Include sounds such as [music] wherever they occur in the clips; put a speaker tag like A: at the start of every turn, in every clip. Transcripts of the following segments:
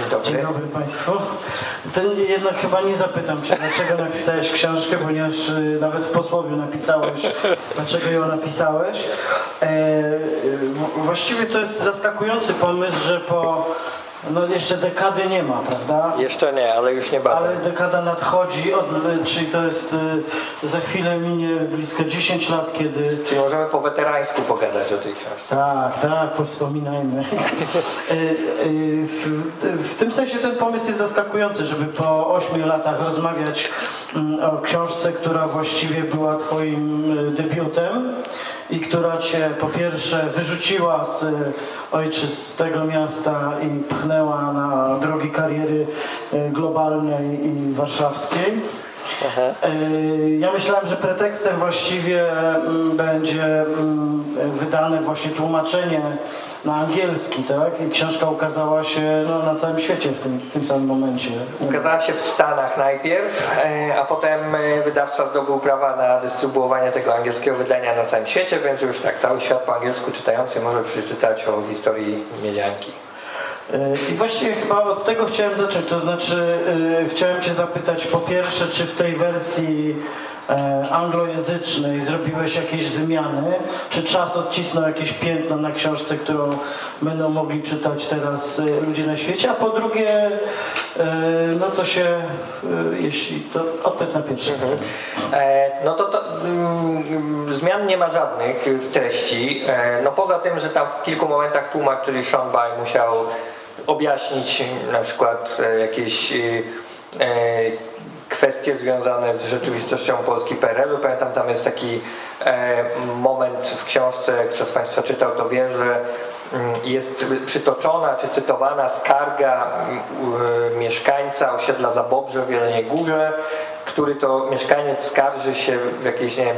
A: Dzień dobry.
B: Dzień dobry Państwu. To jednak chyba nie zapytam Cię, dlaczego napisałeś książkę, ponieważ y, nawet w posłowiu napisałeś, dlaczego ją napisałeś. E, właściwie to jest zaskakujący pomysł, że po no jeszcze dekady nie ma, prawda?
A: Jeszcze nie, ale już niebawem.
B: Ale dekada nadchodzi, od, czyli to jest y, za chwilę minie blisko 10 lat, kiedy
A: Czyli możemy po weterańsku pogadać o tej książce.
B: tak, tak, powspominajmy. [laughs] Y, y, w, w tym sensie ten pomysł jest zaskakujący, żeby po ośmiu latach rozmawiać mm, o książce, która właściwie była Twoim debiutem i która Cię po pierwsze wyrzuciła z y, ojczystego miasta i pchnęła na drogi kariery y, globalnej i warszawskiej.
A: Aha.
B: Yy, Ja myślałem, że pretekstem właściwie mm, będzie mm, wydane właśnie tłumaczenie na angielski, tak? I książka ukazała się no, na całym świecie w tym, w tym samym momencie.
A: Ukazała się w Stanach najpierw, e, a potem e, wydawca zdobył prawa na dystrybuowanie tego angielskiego wydania na całym świecie, więc już tak cały świat po angielsku czytający może przeczytać o historii Miedzianki.
B: Yy, I właściwie chyba od tego chciałem zacząć, to znaczy yy, chciałem Cię zapytać po pierwsze, czy w tej wersji e, anglojęzycznej zrobiłeś jakieś zmiany, czy czas odcisnął jakieś piętno na książce, którą będą mogli czytać teraz e, ludzie na świecie, a po drugie, e, no co się, e, jeśli, to odpowiedz na pierwsze.
A: E, No to, to mm, zmian nie ma żadnych w treści. E, No poza tym, że tam w kilku momentach tłumacz, czyli Sean Bai musiał objaśnić na przykład e, jakieś e, kwestie związane z rzeczywistością Polski PRL-u. Pamiętam tam jest taki e, moment w książce, kto z Państwa czytał to wie, że mm, jest przytoczona czy cytowana skarga mm, mieszkańca osiedla Zabobrze w Jeleniej Górze, który to mieszkaniec skarży się w jakiejś, nie wiem,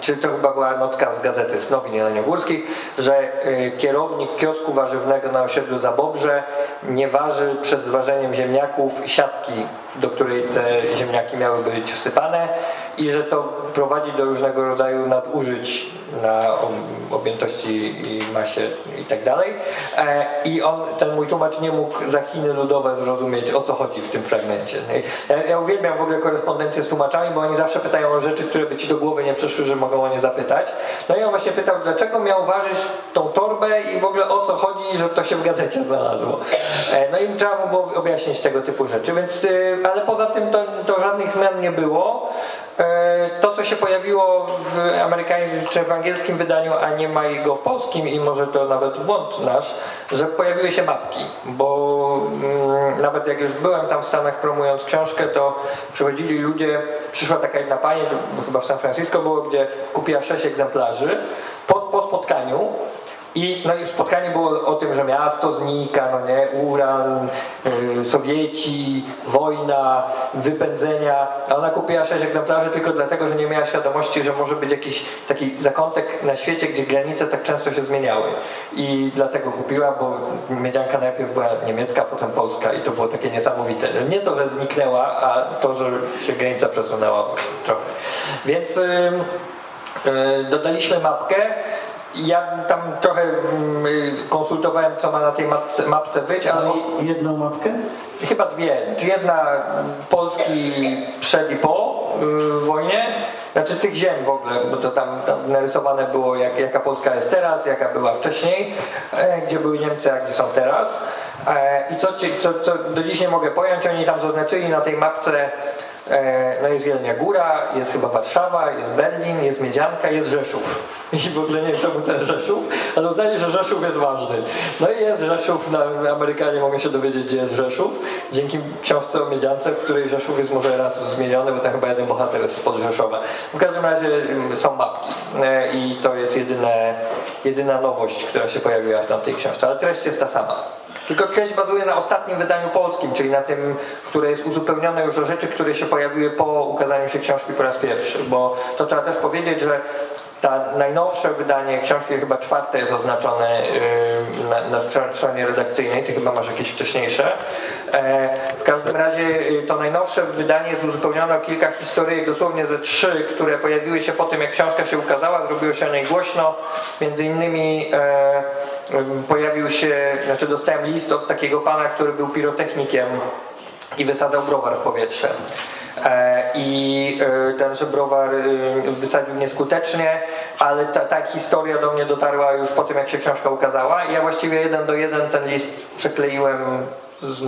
A: czy to chyba była notka z gazety z nowin jeleniogórskich, że y, kierownik kiosku warzywnego na osiedlu Zabobrze nie waży przed zważeniem ziemniaków siatki, do której te ziemniaki miały być wsypane i że to prowadzi do różnego rodzaju nadużyć na ob- objętości i masie i tak dalej. E, I on, ten mój tłumacz nie mógł za Chiny ludowe zrozumieć o co chodzi w tym fragmencie. Ja, ja uwielbiam w ogóle korespondencję z tłumaczami, bo oni zawsze pytają o rzeczy, które by ci do głowy nie przyszły, że mogą o nie zapytać. No i on właśnie pytał, dlaczego miał ważyć tą torbę i w ogóle o co chodzi, że to się w gazecie znalazło. E, No i trzeba mu było objaśnić tego typu rzeczy, więc, y, ale poza tym to, to żadnych zmian nie było. E, To, co się pojawiło w amerykańskim czy w angielskim wydaniu, a nie ma jego w polskim i może to nawet błąd nasz, że pojawiły się mapki, bo mm, nawet jak już byłem tam w Stanach promując książkę, to przychodzili ludzie, przyszła taka jedna pani, chyba w San Francisco było, gdzie kupiła sześć egzemplarzy po, po spotkaniu i, no i spotkanie było o tym, że miasto znika, no nie, uran, y, Sowieci, wojna, wypędzenia. A ona kupiła sześć egzemplarzy tylko dlatego, że nie miała świadomości, że może być jakiś taki zakątek na świecie, gdzie granice tak często się zmieniały. I dlatego kupiła, bo miedzianka najpierw była niemiecka, potem polska i to było takie niesamowite. Nie to, że zniknęła, a to, że się granica przesunęła trochę. Więc ym, y, dodaliśmy mapkę. Ja tam trochę mm, y, konsultowałem, co ma na tej mapce, mapce być, ale
B: jedną mapkę?
A: chyba dwie. Znaczy jedna Polski przed i po y, wojnie, znaczy tych ziem w ogóle, bo to tam, tam narysowane było jak, jaka Polska jest teraz, jaka była wcześniej, e, gdzie były Niemcy, a gdzie są teraz. E, I co, co, co do dziś nie mogę pojąć, oni tam zaznaczyli na tej mapce No jest Jelenia Góra, jest chyba Warszawa, jest Berlin, jest Miedzianka, jest Rzeszów. [laughs] I w ogóle nie wiem czemu ten Rzeszów, ale uznali, że Rzeszów jest ważny. No i jest Rzeszów, na, Amerykanie mogą się dowiedzieć, gdzie jest Rzeszów, dzięki książce o Miedziance, w której Rzeszów jest może raz zmieniony, bo tam chyba jeden bohater jest spod Rzeszowa. W każdym razie mm, są mapki E, i to jest jedyne, jedyna nowość, która się pojawiła w tamtej książce, ale treść jest ta sama. Tylko treść bazuje na ostatnim wydaniu polskim, czyli na tym, które jest uzupełnione już o rzeczy, które się pojawiły po ukazaniu się książki po raz pierwszy. Bo to trzeba też powiedzieć, że ta najnowsze wydanie książki, chyba czwarte jest oznaczone y, na, na stronie redakcyjnej, ty chyba masz jakieś wcześniejsze. E, w każdym razie y, to najnowsze wydanie jest uzupełnione o kilka historii, dosłownie ze trzy, które pojawiły się po tym, jak książka się ukazała, zrobiło się o niej głośno. Między innymi e, pojawił się, znaczy dostałem list od takiego pana, który był pirotechnikiem i wysadzał browar w powietrze. E, I e, tenże browar e, wysadził nieskutecznie, ale ta, ta, historia do mnie dotarła już po tym, jak się książka ukazała. I ja właściwie jeden do jeden ten list przekleiłem z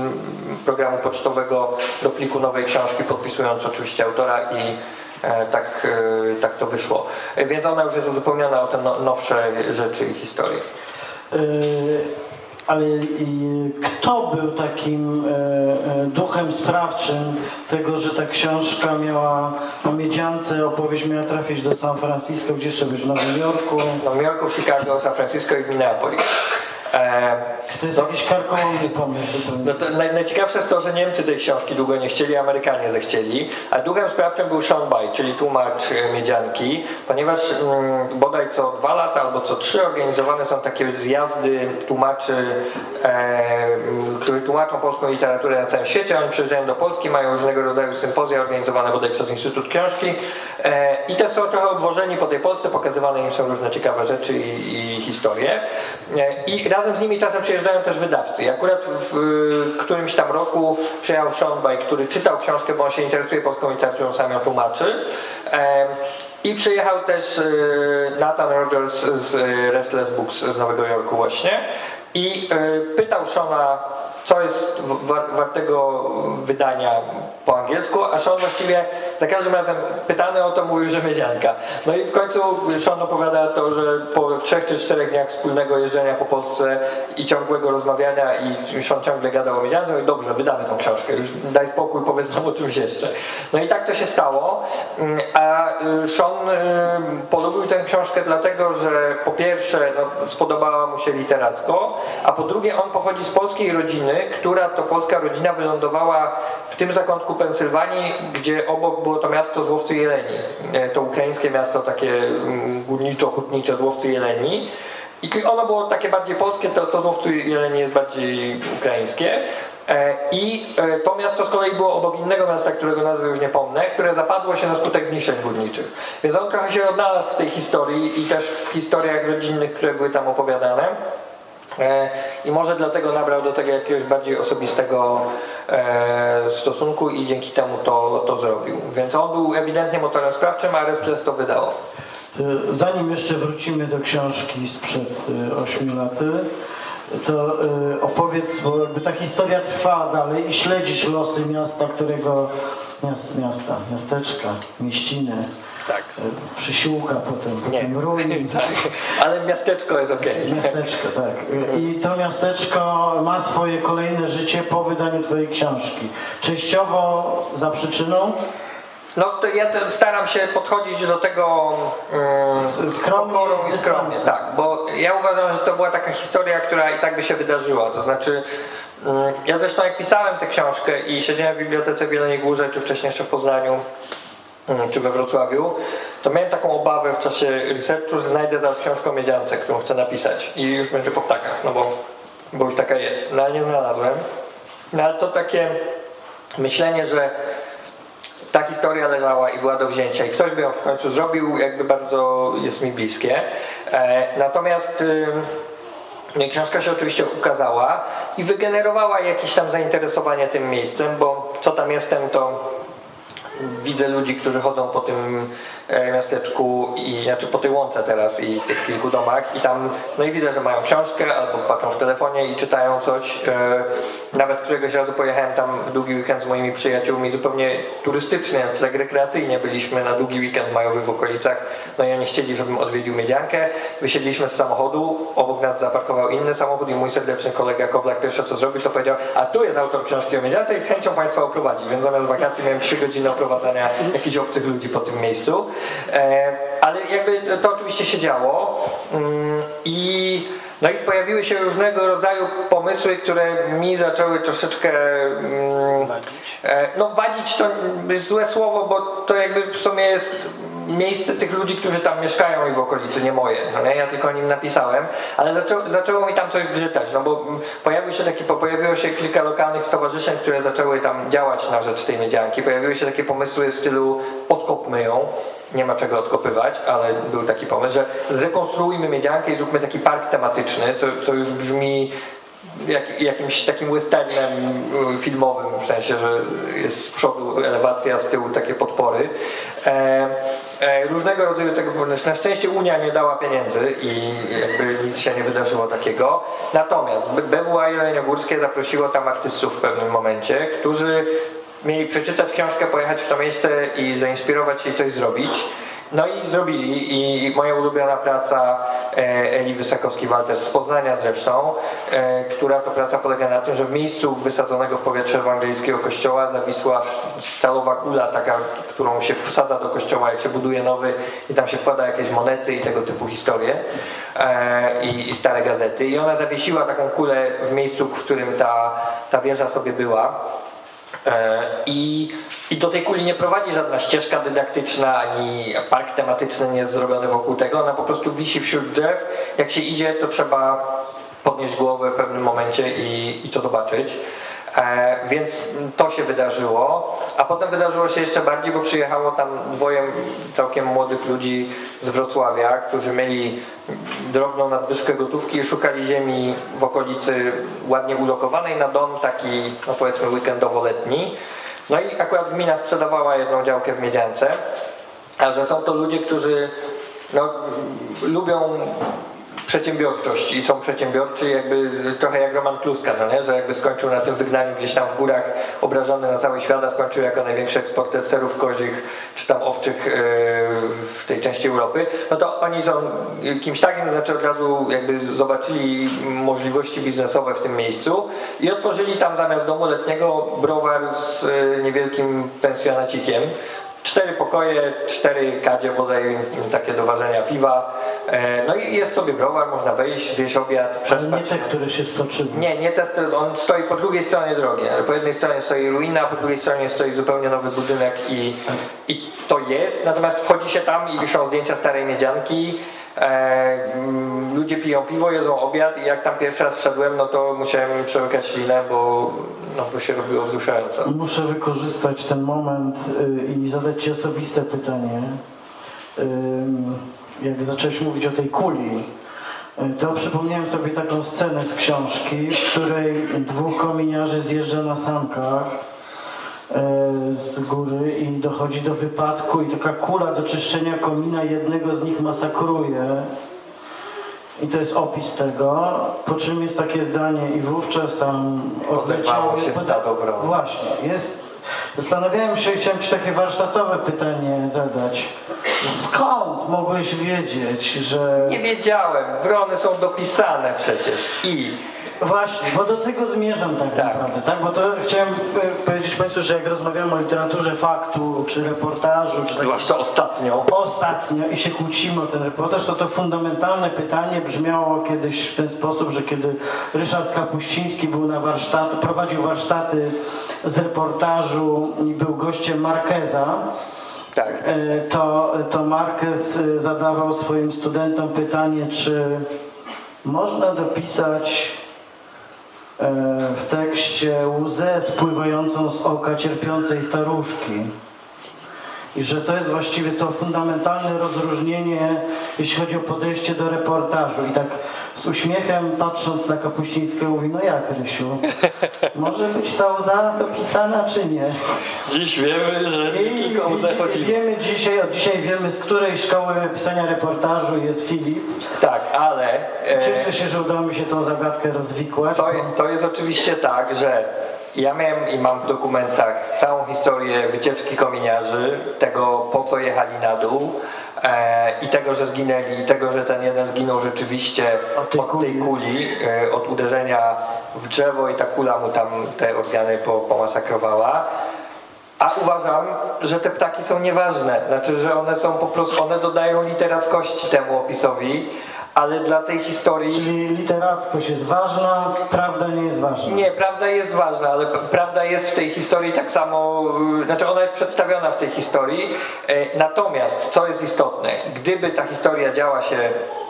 A: programu pocztowego do pliku nowej książki, podpisując oczywiście autora i tak, tak to wyszło. Więc ona już jest uzupełniona o te no, nowsze rzeczy i historie.
B: Ale kto był takim e, e, duchem sprawczym tego, że ta książka miała o miedziance, opowieść miała trafić do San Francisco, gdzie jeszcze być, w Nowym Jorku?
A: W Nowym Jorku, Chicago, San Francisco i Minneapolis.
B: E, to jest jakiś karkołomny pomysł.
A: No to naj, najciekawsze jest to, że Niemcy tej książki długo nie chcieli, Amerykanie zechcieli, a duchem sprawczym był Sean Bay, czyli tłumacz e, Miedzianki, ponieważ mm, bodaj co dwa lata albo co trzy organizowane są takie zjazdy tłumaczy, e, którzy tłumaczą polską literaturę na całym świecie. Oni przyjeżdżają do Polski, mają różnego rodzaju sympozja organizowane bodaj przez Instytut Książki e, i też są trochę obwożeni po tej Polsce, pokazywane im są różne ciekawe rzeczy i, i historie. E, I razem z nimi czasem przyjeżdżają też wydawcy. I akurat w, którymś tam roku przyjechał Sean który czytał książkę, bo on się interesuje polską literaturą, sam ją tłumaczy. I przyjechał też e, Nathan Rogers z Restless Books z Nowego Jorku właśnie i e, pytał Shona co jest wartego wydania po angielsku, a Sean właściwie za każdym razem pytany o to mówił, że miedzianka. No i w końcu Sean opowiada to, że po trzech czy czterech dniach wspólnego jeżdżenia po Polsce i ciągłego rozmawiania i Sean ciągle gadał o miedziance i dobrze, wydamy tą książkę, już daj spokój, powiedz nam o czymś jeszcze. No i tak to się stało, mm, a y, Sean y, polubił tę książkę dlatego, że po pierwsze no, spodobała mu się literacko, a po drugie on pochodzi z polskiej rodziny, która to polska rodzina wylądowała w tym zakątku Pensylwanii, gdzie obok było to miasto Złowcy Jeleni. E, to ukraińskie miasto takie mm, górniczo-hutnicze Złowcy Jeleni. I ono było takie bardziej polskie, to, to Złowcy Jeleni jest bardziej ukraińskie. E, I e, to miasto z kolei było obok innego miasta, którego nazwy już nie pomnę, które zapadło się na skutek zniszczeń górniczych. Więc on trochę się odnalazł w tej historii i też w historiach rodzinnych, które były tam opowiadane. E, I może dlatego nabrał do tego jakiegoś bardziej osobistego e, stosunku i dzięki temu to, to zrobił. Więc on był ewidentnie motorem sprawczym, a Restless to wydało.
B: Zanim jeszcze wrócimy do książki sprzed 8 e, lat, to opowiedz, bo jakby ta historia trwa dalej i śledzisz losy miasta, którego miasta, miasteczka, mieściny, tak. Przysiłka potem, potem Nie. ruin. [laughs]
A: tak. Ale miasteczko jest okej.
B: Okay. Miasteczko, tak. I to miasteczko ma swoje kolejne życie po wydaniu twojej książki. Częściowo za przyczyną
A: no to ja staram się podchodzić do tego um, skromnie i skromnie, tak, bo ja uważam, że to była taka historia, która i tak by się wydarzyła, to znaczy um, ja zresztą jak pisałem tę książkę i siedziałem w bibliotece w Jeleniej Górze, czy wcześniej jeszcze w Poznaniu, czy we Wrocławiu, to miałem taką obawę w czasie researchu, że znajdę zaraz książkę o miedziance, którą chcę napisać i już będzie po ptakach, no bo, bo już taka jest. No ale nie znalazłem. No ale to takie myślenie, że ta historia leżała i była do wzięcia i ktoś by ją w końcu zrobił, jakby bardzo jest mi bliskie. E, natomiast y, książka się oczywiście ukazała i wygenerowała jakieś tam zainteresowanie tym miejscem, bo co tam jestem, to widzę ludzi, którzy chodzą po tym miasteczku i znaczy po tej łące teraz i tych kilku domach i tam no i widzę, że mają książkę albo patrzą w telefonie i czytają coś. E, nawet któregoś razu pojechałem tam w długi weekend z moimi przyjaciółmi zupełnie turystycznie, tak rekreacyjnie byliśmy na długi weekend majowy w okolicach. No i oni chcieli, żebym odwiedził Miedziankę. Wysiedliśmy z samochodu, obok nas zaparkował inny samochód i mój serdeczny kolega Kowlak pierwsze co zrobił to powiedział, a tu jest autor książki o Miedziance i z chęcią Państwa oprowadzi. Więc zamiast wakacji miałem 3 godziny oprowadzania jakichś obcych ludzi po tym miejscu. E, ale jakby to oczywiście się działo mm, i No i pojawiły się różnego rodzaju pomysły, które mi zaczęły troszeczkę mm, e, no wadzić to jest złe słowo, bo to jakby w sumie jest miejsce tych ludzi, którzy tam mieszkają i w okolicy, nie moje. No nie? Ja tylko o nim napisałem, ale zaczęło, zaczęło mi tam coś zgrzytać, no bo pojawił się taki, pojawiło się kilka lokalnych stowarzyszeń, które zaczęły tam działać na rzecz tej miedzianki. Pojawiły się takie pomysły w stylu odkopmy ją, nie ma czego odkopywać, ale był taki pomysł, że zrekonstruujmy miedziankę i zróbmy taki park tematyczny, co, co już brzmi jak, jakimś takim westernem y, filmowym, w sensie, że jest z przodu elewacja, z tyłu takie podpory. E, e, różnego rodzaju tego, na szczęście Unia nie dała pieniędzy i jakby nic się nie wydarzyło takiego. Natomiast BWA Jeleniogórskie zaprosiło tam artystów w pewnym momencie, którzy mieli przeczytać książkę, pojechać w to miejsce i zainspirować się i coś zrobić. No i zrobili. I moja ulubiona praca e, Eli Wysokowski-Walters z Poznania zresztą, e, która to praca polega na tym, że w miejscu wysadzonego w powietrze ewangelickiego kościoła zawisła stalowa kula taka, którą się wsadza do kościoła jak się buduje nowy i tam się wkłada jakieś monety i tego typu historie e, i, i stare gazety. I ona zawiesiła taką kulę w miejscu, w którym ta, ta wieża sobie była I, I do tej kuli nie prowadzi żadna ścieżka dydaktyczna, ani park tematyczny nie jest zrobiony wokół tego. Ona po prostu wisi wśród drzew. Jak się idzie, to trzeba podnieść głowę w pewnym momencie i, i to zobaczyć. E, więc to się wydarzyło, a potem wydarzyło się jeszcze bardziej, bo przyjechało tam dwoje całkiem młodych ludzi z Wrocławia, którzy mieli drobną nadwyżkę gotówki i szukali ziemi w okolicy ładnie ulokowanej na dom taki, no powiedzmy weekendowo-letni. No i akurat gmina sprzedawała jedną działkę w Miedziance, a że są to ludzie, którzy no, lubią przedsiębiorczość i są przedsiębiorczy jakby trochę jak Roman Kluska, no nie? że jakby skończył na tym wygnaniu gdzieś tam w górach obrażony na cały świat, a skończył jako największy eksporter serów kozich czy tam owczych e, w tej części Europy, no to oni są kimś takim, znaczy od razu jakby zobaczyli możliwości biznesowe w tym miejscu i otworzyli tam zamiast domu letniego browar z e, niewielkim pensjonacikiem Cztery pokoje, cztery kadzie bodaj takie do ważenia piwa. E, no i jest sobie browar, można wejść, zjeść obiad, przespać.
B: Ale nie te, które się stoczyły.
A: Nie, nie te, on stoi po drugiej stronie drogi. Po jednej stronie stoi ruina, po drugiej stronie stoi zupełnie nowy budynek i, i to jest. Natomiast wchodzi się tam i wiszą zdjęcia starej miedzianki. E, mm, ludzie piją piwo, jedzą obiad i jak tam pierwszy raz wszedłem, no to musiałem przełykać ślinę, bo, no, bo się robiło wzruszająco.
B: Muszę wykorzystać ten moment y, i zadać Ci osobiste pytanie. Jak zacząłeś mówić o tej kuli, y, to przypomniałem sobie taką scenę z książki, w której dwóch kominiarzy zjeżdża na sankach z góry i dochodzi do wypadku i taka kula do czyszczenia komina jednego z nich masakruje. I to jest opis tego, po czym jest takie zdanie i wówczas tam
A: odleciało się stado wron.
B: Właśnie, jest Zastanawiałem się, chciałem Ci takie warsztatowe pytanie zadać. Skąd mogłeś wiedzieć, że...
A: Nie wiedziałem. Wrony są dopisane przecież. I
B: Właśnie, bo do tego zmierzam tak, tak, naprawdę, tak? Bo to chciałem e, powiedzieć Państwu, że jak rozmawiamy o literaturze faktu, czy reportażu, czy
A: tak, Zwłaszcza ostatnio.
B: Ostatnio i się kłócimy o ten reportaż, to to fundamentalne pytanie brzmiało kiedyś w ten sposób, że kiedy Ryszard Kapuściński był na warsztat, prowadził warsztaty z reportażu i był gościem Markeza,
A: tak, tak, tak.
B: To, to Marquez zadawał swoim studentom pytanie, czy można dopisać E, w tekście łzę spływającą z oka cierpiącej staruszki. I że to jest właściwie to fundamentalne rozróżnienie, jeśli chodzi o podejście do reportażu. I tak z uśmiechem patrząc na Kapuścińskiego mówi, no jak Rysiu, może być ta łza dopisana czy nie?
A: Dziś wiemy, że I, chodzi.
B: Wiemy dzisiaj, od dzisiaj wiemy z której szkoły pisania reportażu jest Filip.
A: Tak, ale...
B: E, Cieszę się, że udało mi się tą zagadkę rozwikłać.
A: To, to jest oczywiście tak, że ja miałem i mam w dokumentach całą historię wycieczki kominiarzy, tego po co jechali na dół e, i tego, że zginęli i tego, że ten jeden zginął rzeczywiście od tej, od tej kuli, e, od uderzenia w drzewo i ta kula mu tam te organy po, pomasakrowała. A uważam, że te ptaki są nieważne, znaczy, że one są po prostu, one dodają literackości temu opisowi, ale dla tej historii...
B: Czyli literackość jest ważna, prawda nie jest ważna.
A: Nie, prawda jest ważna, ale prawda jest w tej historii tak samo, y, znaczy ona jest przedstawiona w tej historii. E, Natomiast, co jest istotne, gdyby ta historia działa się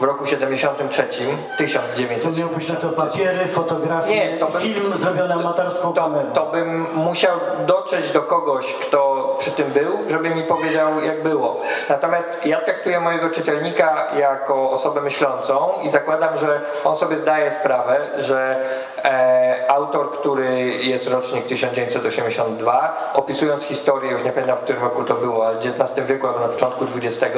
A: w roku 73,
B: To
A: 1900,
B: miałbyś na to papiery, fotografie,
A: Nie, to bym-
B: film zrobiony amatorską
A: to,
B: kamerą.
A: to bym musiał dotrzeć do kogoś, kto przy tym był, żeby mi powiedział, jak było. Natomiast ja traktuję mojego czytelnika jako osobę myślącą i zakładam, że on sobie zdaje sprawę, że e, autor, który jest rocznik 1982, opisując historię, już nie pamiętam w którym roku to było, ale w XIX wieku albo na początku XX,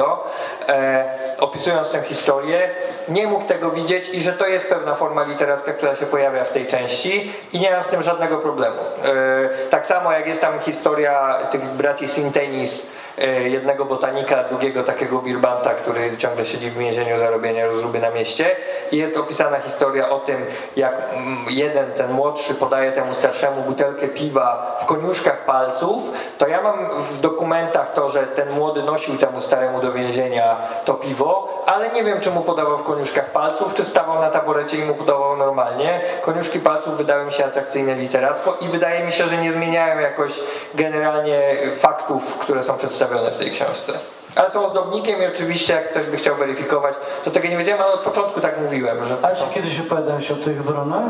A: e, opisując tę historię, nie mógł tego widzieć i że to jest pewna forma literacka, która się pojawia w tej części i nie mam z tym żadnego problemu. E, tak samo jak jest tam historia tych braci Sintenis, jednego botanika, drugiego takiego birbanta, który ciągle siedzi w więzieniu za robienie rozruby na mieście i jest opisana historia o tym, jak mm, jeden, ten młodszy podaje temu starszemu butelkę piwa w koniuszkach palców, to ja mam w dokumentach to, że ten młody nosił temu staremu do więzienia to piwo, ale nie wiem, czy mu podawał w koniuszkach palców, czy stawał na taborecie i mu podawał normalnie. Koniuszki palców wydały mi się atrakcyjne literacko i wydaje mi się, że nie zmieniają jakoś generalnie faktów, które są przedstawione w tej książce. Ale są ozdobnikiem i oczywiście, jak ktoś by chciał weryfikować, to tego nie wiedziałem, ale od początku tak mówiłem, że
B: A
A: to są...
B: czy kiedyś opowiadałeś o tych wronach?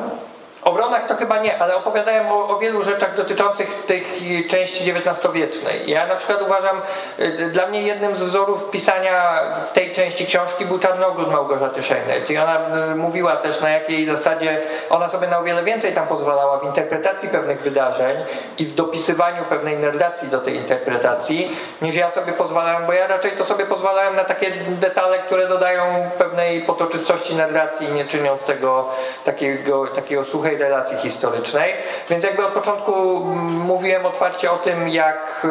A: O wronach to chyba nie, ale opowiadałem o, o wielu rzeczach dotyczących tych y, części XIX-wiecznej. Ja na przykład uważam, y, dla mnie jednym z wzorów pisania tej części książki był Czarnogród Małgorzaty Szejnet. I ona y, mówiła też na jakiej zasadzie, ona sobie na o wiele więcej tam pozwalała w interpretacji pewnych wydarzeń i w dopisywaniu pewnej narracji do tej interpretacji, niż ja sobie pozwalałem, bo ja raczej to sobie pozwalałem na takie detale, które dodają pewnej potoczystości narracji, nie czyniąc tego takiego, takiego suchej relacji historycznej. Więc jakby od początku mm, mówiłem otwarcie o tym, jak, y,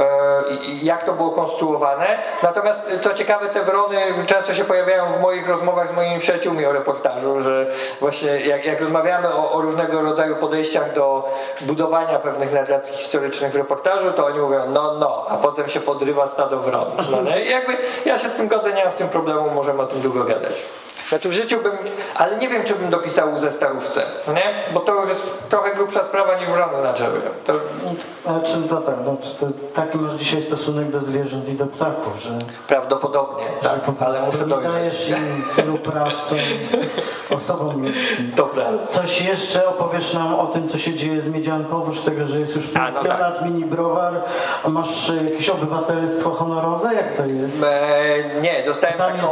A: y, jak to było konstruowane. Natomiast co ciekawe, te wrony często się pojawiają w moich rozmowach z moimi przyjaciółmi o reportażu, że właśnie jak, jak rozmawiamy o, o różnego rodzaju podejściach do budowania pewnych narracji historycznych w reportażu, to oni mówią no, no, a potem się podrywa stado wron. No, jakby ja się z tym godzę, nie mam z tym problemu, możemy o tym długo gadać. Znaczy w życiu bym, ale nie wiem czy bym dopisał ze staruszce, no nie? Bo to już jest trochę grubsza sprawa niż wrony na drzewie. To,
B: Znaczy, to tak, znaczy, to taki masz dzisiaj stosunek do zwierząt i do ptaków, że,
A: prawdopodobnie, tak,
B: że po
A: ale muszę
B: nie
A: dojrzeć.
B: dajesz im tylu praw, co osobom ludzkim. [laughs]
A: To prawda.
B: Coś jeszcze opowiesz nam o tym, co się dzieje z Miedzianką, oprócz tego, że jest już
A: A, no
B: pensjonat, mini browar, a masz jakieś obywatelstwo honorowe? Jak to jest?
A: E, nie, dostałem
B: Tam
A: taką...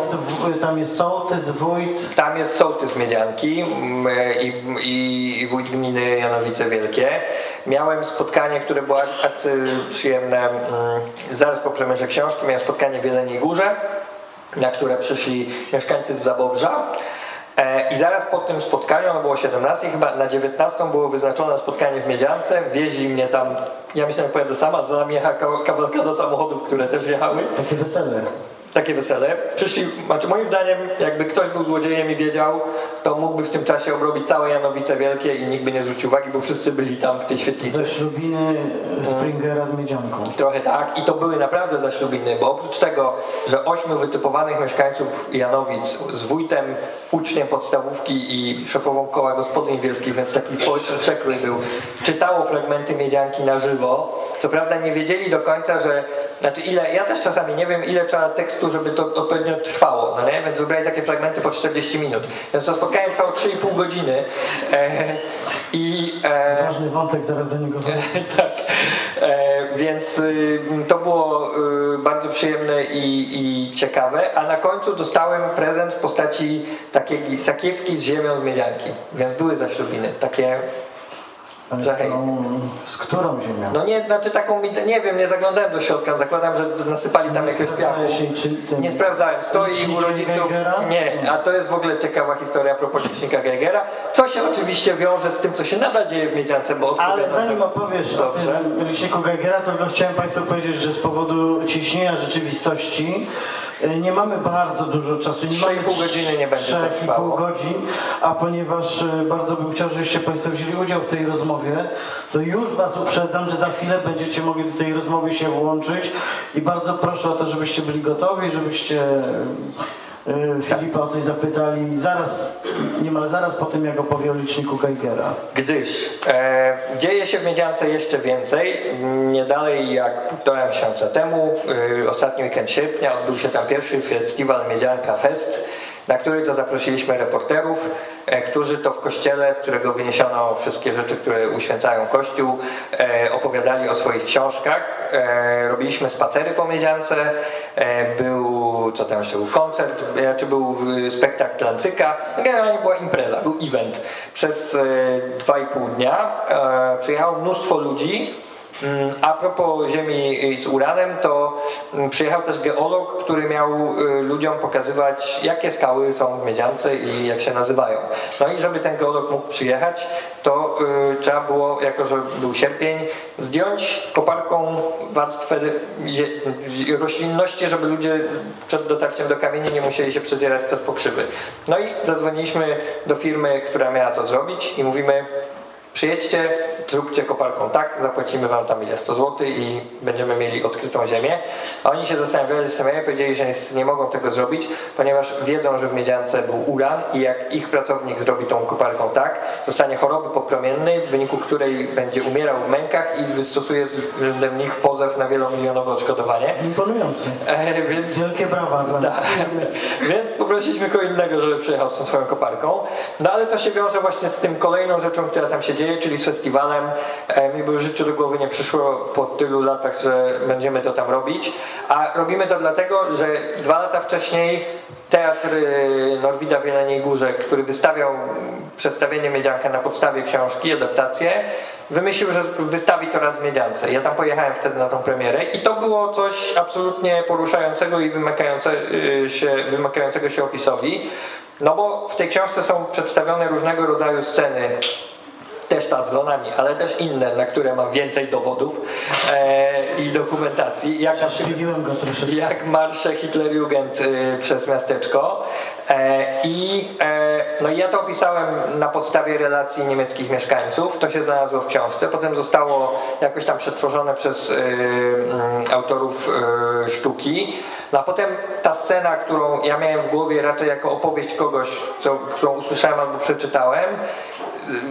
B: jest, tam jest sołtys, wójt,
A: Tam jest sołtys Miedzianki mm, i, i, i wójt gminy Janowice Wielkie. Miałem spotkanie, które było arcyprzyjemne mm, zaraz po premierze książki. Miałem spotkanie w Jeleniej Górze, na które przyszli mieszkańcy z Zabobrza. E, I zaraz po tym spotkaniu, ono było 17, chyba na 19 było wyznaczone spotkanie w Miedziance. Wieźli mnie tam, ja myślałem, że pojadę sama, za nami jechała kawa- kawalkada samochodów, które też jechały
B: takie wesele.
A: Takie wesele. Przyszli, znaczy moim zdaniem, jakby ktoś był złodziejem i wiedział, to mógłby w tym czasie obrobić całe Janowice Wielkie i nikt by nie zwrócił uwagi, bo wszyscy byli tam w tej świetlicy.
B: Ze ślubiny Springera z Miedzianką.
A: Trochę tak i to były naprawdę zaślubiny, bo oprócz tego, że ośmiu wytypowanych mieszkańców Janowic z wójtem, uczniem podstawówki i szefową koła gospodyń wielskich, więc taki społeczny przekrój był, czytało fragmenty Miedzianki na żywo. Co prawda nie wiedzieli do końca, że znaczy ile, ja też czasami nie wiem ile trzeba tekstu, żeby to odpowiednio trwało, no nie? Więc wybrali takie fragmenty po 40 minut. Więc to spotkanie trwało 3,5 godziny e, i e,
B: Ważny wątek, zaraz do niego wrócę. [laughs]
A: tak. E, więc y, to było y, bardzo przyjemne i, i ciekawe. A na końcu dostałem prezent w postaci takiej sakiewki z ziemią z miedzianki. Więc były zaślubiny. Takie,
B: Ale z, którą, z którą ziemią?
A: no nie, znaczy taką, nie wiem, nie zaglądałem do środka. Zakładam, że nasypali tam jakiegoś piachu.
B: Ten-
A: Nie sprawdzałem. Stoi u rodziców. Nie, a to jest w ogóle ciekawa historia a propos licznika Geigera. Co się oczywiście wiąże z tym, co się nadal dzieje w Miedziance, bo
B: Ale zanim
A: za-
B: opowiesz
A: Dobrze.
B: o tym liczniku Geigera, to tylko chciałem Państwu powiedzieć, że z powodu ciśnienia rzeczywistości nie mamy bardzo dużo czasu. Nie
A: Trzy i
B: mamy
A: pół godziny nie będzie to
B: 3,5
A: trwało.
B: godzin, a ponieważ e, bardzo bym chciał, żebyście Państwo wzięli udział w tej rozmowie, to już Was uprzedzam, że za chwilę będziecie mogli do tej rozmowy się włączyć i bardzo proszę o to, żebyście byli gotowi, żebyście Filipa o coś zapytali zaraz, niemal zaraz po tym, jak opowie o liczniku Geigera.
A: Gdyż e, dzieje się w Miedziance jeszcze więcej. Nie dalej jak półtora miesiąca temu, y, ostatni weekend sierpnia, odbył się tam pierwszy festiwal Miedzianka Fest, na który to zaprosiliśmy reporterów, e, którzy to w kościele, z którego wyniesiono wszystkie rzeczy, które uświęcają kościół, e, opowiadali o swoich książkach. E, robiliśmy spacery po Miedziance, był, co tam jeszcze był, koncert, czy był spektakl Lancyka. Generalnie była impreza, był event. Przez dwa i pół dnia przyjechało mnóstwo ludzi. Mm, A propos Ziemi z uranem, to mm, przyjechał też geolog, który miał y, ludziom pokazywać, jakie skały są w Miedziance i jak się nazywają. No i żeby ten geolog mógł przyjechać, to y, trzeba było, jako że był sierpień, zdjąć koparką warstwę roślinności, żeby ludzie przed dotarciem do kamieni nie musieli się przedzierać przez pokrzywy. No i zadzwoniliśmy do firmy, która miała to zrobić i mówimy, przyjedźcie, zróbcie koparką tak, zapłacimy wam tam ile 100 zł i będziemy mieli odkrytą ziemię. A oni się zastanawiali, zastanawiali, powiedzieli, że nie mogą tego zrobić, ponieważ wiedzą, że w Miedziance był uran i jak ich pracownik zrobi tą koparką tak, dostanie choroby popromiennej, w wyniku której będzie umierał w mękach i wystosuje względem nich pozew na wielomilionowe odszkodowanie.
B: Imponujący.
A: E, więc
B: Wielkie brawa dla
A: tak. Więc poprosiliśmy kogo innego, żeby przyjechał z tą swoją koparką. No ale to się wiąże właśnie z tym kolejną rzeczą, która tam się dzieje, czyli z festiwalem. E, mi by w życiu do głowy nie przyszło po tylu latach, że będziemy to tam robić. A robimy to dlatego, że dwa lata wcześniej Teatr y, Norwida w Jeleniej Górze, który wystawiał przedstawienie Miedzianka na podstawie książki, adaptację, wymyślił, że wystawi to raz w Miedziance. Ja tam pojechałem wtedy na tą premierę i to było coś absolutnie poruszającego i wymykające y, się, wymykającego się opisowi. No bo w tej książce są przedstawione różnego rodzaju sceny też ta z lonami, ale też inne, na które mam więcej dowodów e, i dokumentacji. Jak na
B: go troszeczkę.
A: jak marsze Hitlerjugend y, przez miasteczko. E, I e, no ja to opisałem na podstawie relacji niemieckich mieszkańców. To się znalazło w książce. Potem zostało jakoś tam przetworzone przez y, mm, autorów y, sztuki. No a potem ta scena, którą ja miałem w głowie raczej jako opowieść kogoś, co, którą usłyszałem albo przeczytałem,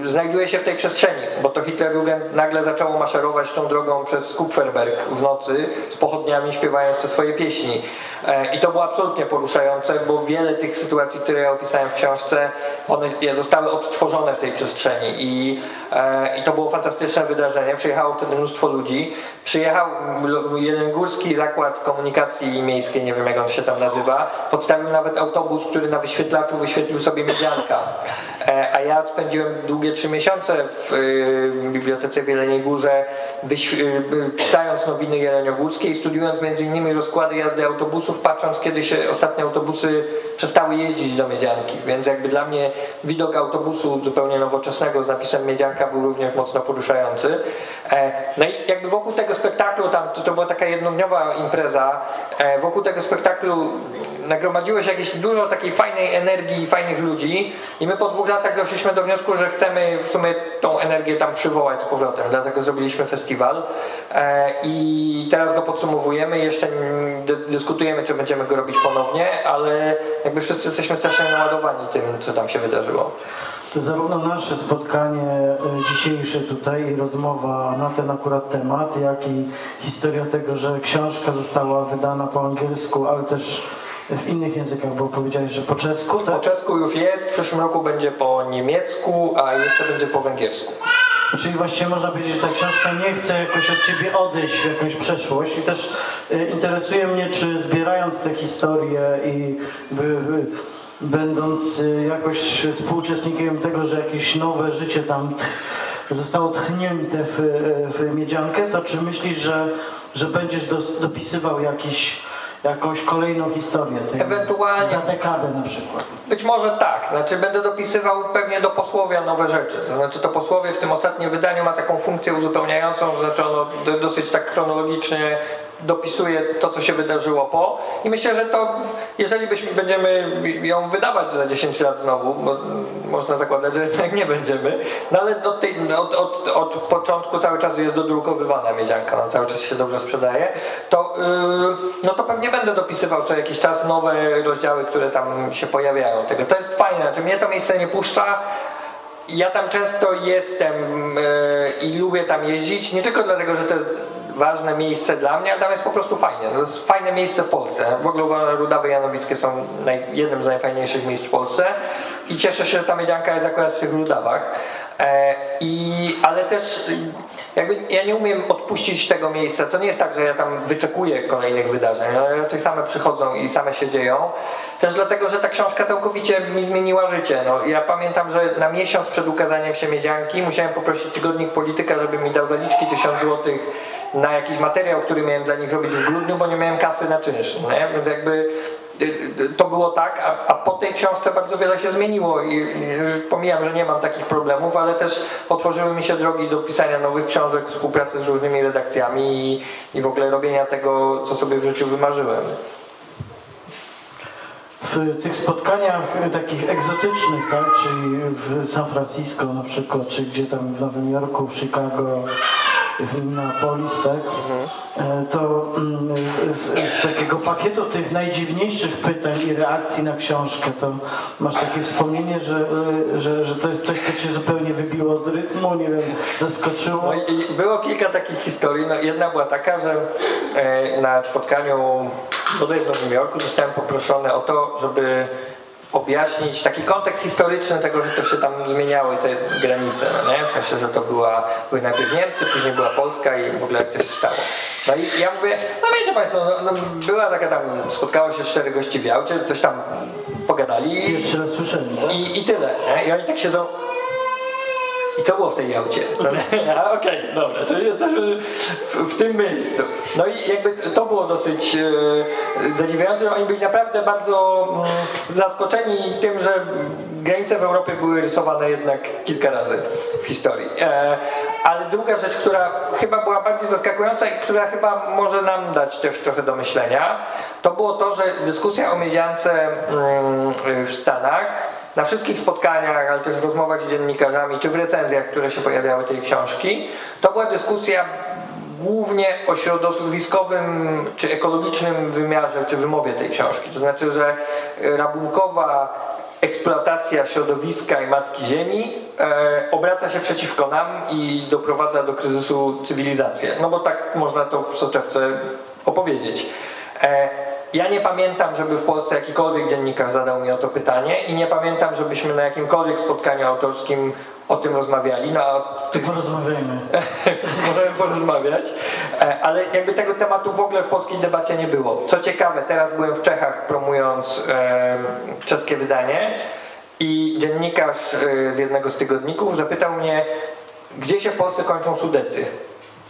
A: znajduje się w tej przestrzeni, bo to Hitlerjugend nagle zaczęło maszerować tą drogą przez Kupferberg w nocy z pochodniami śpiewając te swoje pieśni. E, I to było absolutnie poruszające, bo wiele tych sytuacji, które ja opisałem w książce, one zostały odtworzone w tej przestrzeni i, e, i to było fantastyczne wydarzenie. Przyjechało wtedy mnóstwo ludzi. Przyjechał mm, Jelengórski Zakład Komunikacji Miejskiej, nie wiem jak on się tam nazywa, podstawił nawet autobus, który na wyświetlaczu wyświetlił sobie Miedzianka. E, A ja spędziłem długie trzy miesiące w y, bibliotece w Jeleniej Górze, y, czytając nowiny jeleniogórskie i studiując innymi rozkłady jazdy autobusów, patrząc kiedy się ostatnie autobusy przestały jeździć do Miedzianki. Więc jakby dla mnie widok autobusu zupełnie nowoczesnego z napisem Miedzianka był również mocno poruszający. E, No i jakby wokół tego spektaklu, tam to, to była taka jednodniowa impreza, e, wokół tego spektaklu nagromadziło się jakieś dużo takiej fajnej energii i fajnych ludzi i my po dwóch latach doszliśmy do wniosku, że chcemy w sumie tą energię tam przywołać z powrotem, dlatego zrobiliśmy festiwal e, i teraz go podsumowujemy, jeszcze dy- dyskutujemy, czy będziemy go robić ponownie, ale jakby wszyscy jesteśmy strasznie naładowani tym, co tam się wydarzyło.
B: Zarówno nasze spotkanie y, dzisiejsze tutaj i rozmowa na ten akurat temat, jak i historia tego, że książka została wydana po angielsku, ale też w innych językach, bo powiedziałeś, że po czesku,
A: Po
B: tak?
A: czesku już jest, w przyszłym roku będzie po niemiecku, a jeszcze będzie po węgiersku.
B: Czyli właściwie można powiedzieć, że ta książka nie chce jakoś od ciebie odejść w jakąś przeszłość i też y, interesuje mnie, czy zbierając te historie i by, by, będąc y, jakoś współuczestnikiem tego, że jakieś nowe życie tam zostało tchnięte w, w miedziankę, to czy myślisz, że, że będziesz dos, dopisywał jakiś, jakąś kolejną historię? tej-
A: Ewentualnie.
B: Za dekadę na przykład.
A: Być może tak, znaczy będę dopisywał pewnie do posłowia nowe rzeczy. To znaczy to posłowie w tym ostatnim wydaniu ma taką funkcję uzupełniającą, znaczy ono do- dosyć tak chronologicznie dopisuje to, co się wydarzyło po. I myślę, że to, jeżeli byśmy będziemy ją wydawać za 10 lat znowu, bo można zakładać, że jednak nie będziemy, no ale od, tej, od, od, od początku cały czas jest dodrukowywana miedzianka, no cały czas się dobrze sprzedaje, to, yy, no to pewnie będę dopisywał co jakiś czas nowe rozdziały, które tam się pojawiają. Tego. To jest fajne, znaczy mnie to miejsce nie puszcza, ja tam często jestem yy, i lubię tam jeździć, nie tylko dlatego, że to jest ważne miejsce dla mnie, ale tam jest po prostu fajnie. To jest fajne miejsce w Polsce. W ogóle Rudawy Janowickie są naj, jednym z najfajniejszych miejsc w Polsce i cieszę się, że ta miedzianka jest akurat w tych Rudawach. E, i, ale też jakby ja nie umiem odpuścić tego miejsca. To nie jest tak, że ja tam wyczekuję kolejnych wydarzeń. No, raczej same przychodzą i same się dzieją. Też dlatego, że ta książka całkowicie mi zmieniła życie. No, ja pamiętam, że na miesiąc przed ukazaniem się Miedzianki musiałem poprosić tygodnik polityka, żeby mi dał zaliczki tysiąc złotych na jakiś materiał, który miałem dla nich robić w grudniu, bo nie miałem kasy na czynsz. Nie? Więc jakby y, y, to było tak, a, a, po tej książce bardzo wiele się zmieniło i, i pomijam, że nie mam takich problemów, ale też otworzyły mi się drogi do pisania nowych książek, współpracy z różnymi redakcjami i, i w ogóle robienia tego, co sobie w życiu wymarzyłem.
B: W tych spotkaniach takich egzotycznych, tak, czyli w San Francisco na przykład, czy gdzie tam w Nowym Jorku, w Chicago, na Polis, tak? Mhm. To mm, z, z, takiego pakietu tych najdziwniejszych pytań i reakcji na książkę, to masz takie wspomnienie, że, e, że, że to jest coś, co cię zupełnie wybiło z rytmu, nie wiem, zaskoczyło? No
A: i było kilka takich historii. No, jedna była taka, że e, na spotkaniu bodaj w Nowym Jorku zostałem poproszony o to, żeby objaśnić taki kontekst historyczny tego, że to się tam zmieniały te granice, no nie? W sensie, że to była, były najpierw Niemcy, później była Polska i w ogóle jak to się stało. No i ja mówię, no wiecie Państwo, no, no była taka tam, spotkało się cztery gości w Jałcie, coś tam pogadali.
B: Pierwszy raz słyszeli, tak?
A: I, I tyle, nie? I oni tak siedzą, i co było w tej jałcie? [laughs] Okej, okay, dobra, czyli jesteśmy w, w, tym miejscu. No i jakby to było dosyć e, zadziwiające. Oni byli naprawdę bardzo mm, zaskoczeni tym, że granice w Europie były rysowane jednak kilka razy w historii. E, ale druga rzecz, która chyba była bardziej zaskakująca i która chyba może nam dać też trochę do myślenia, to było to, że dyskusja o miedziance mm, w Stanach na wszystkich spotkaniach, ale też rozmowach z dziennikarzami, czy w recenzjach, które się pojawiały tej książki, to była dyskusja głównie o środowiskowym czy ekologicznym wymiarze czy wymowie tej książki. To znaczy, że rabunkowa eksploatacja środowiska i matki ziemi e, obraca się przeciwko nam i doprowadza do kryzysu cywilizacji. No bo tak można to w soczewce opowiedzieć. E, ja nie pamiętam, żeby w Polsce jakikolwiek dziennikarz zadał mi o to pytanie i nie pamiętam, żebyśmy na jakimkolwiek spotkaniu autorskim o tym rozmawiali. No,
B: to porozmawiajmy. [laughs]
A: Możemy porozmawiać, e, ale jakby tego tematu w ogóle w polskiej debacie nie było. Co ciekawe, teraz byłem w Czechach promując e, czeskie wydanie i dziennikarz e, z jednego z tygodników zapytał mnie, gdzie się w Polsce kończą Sudety.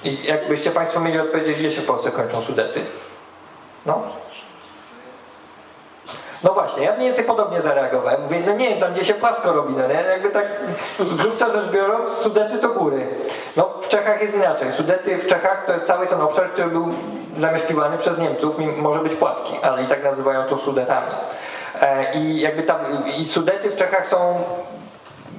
A: I jakbyście Państwo mieli odpowiedzieć, gdzie się w Polsce kończą Sudety? No, no właśnie, ja mniej więcej podobnie zareagowałem. Mówię, no nie, tam gdzie się płasko robi, no nie? Jakby tak grubsza rzecz biorąc, Sudety to góry. No w Czechach jest inaczej. Sudety w Czechach to jest cały ten obszar, który był zamieszkiwany przez Niemców, może być płaski, ale i tak nazywają to Sudetami. E, I jakby ta, i Sudety w Czechach są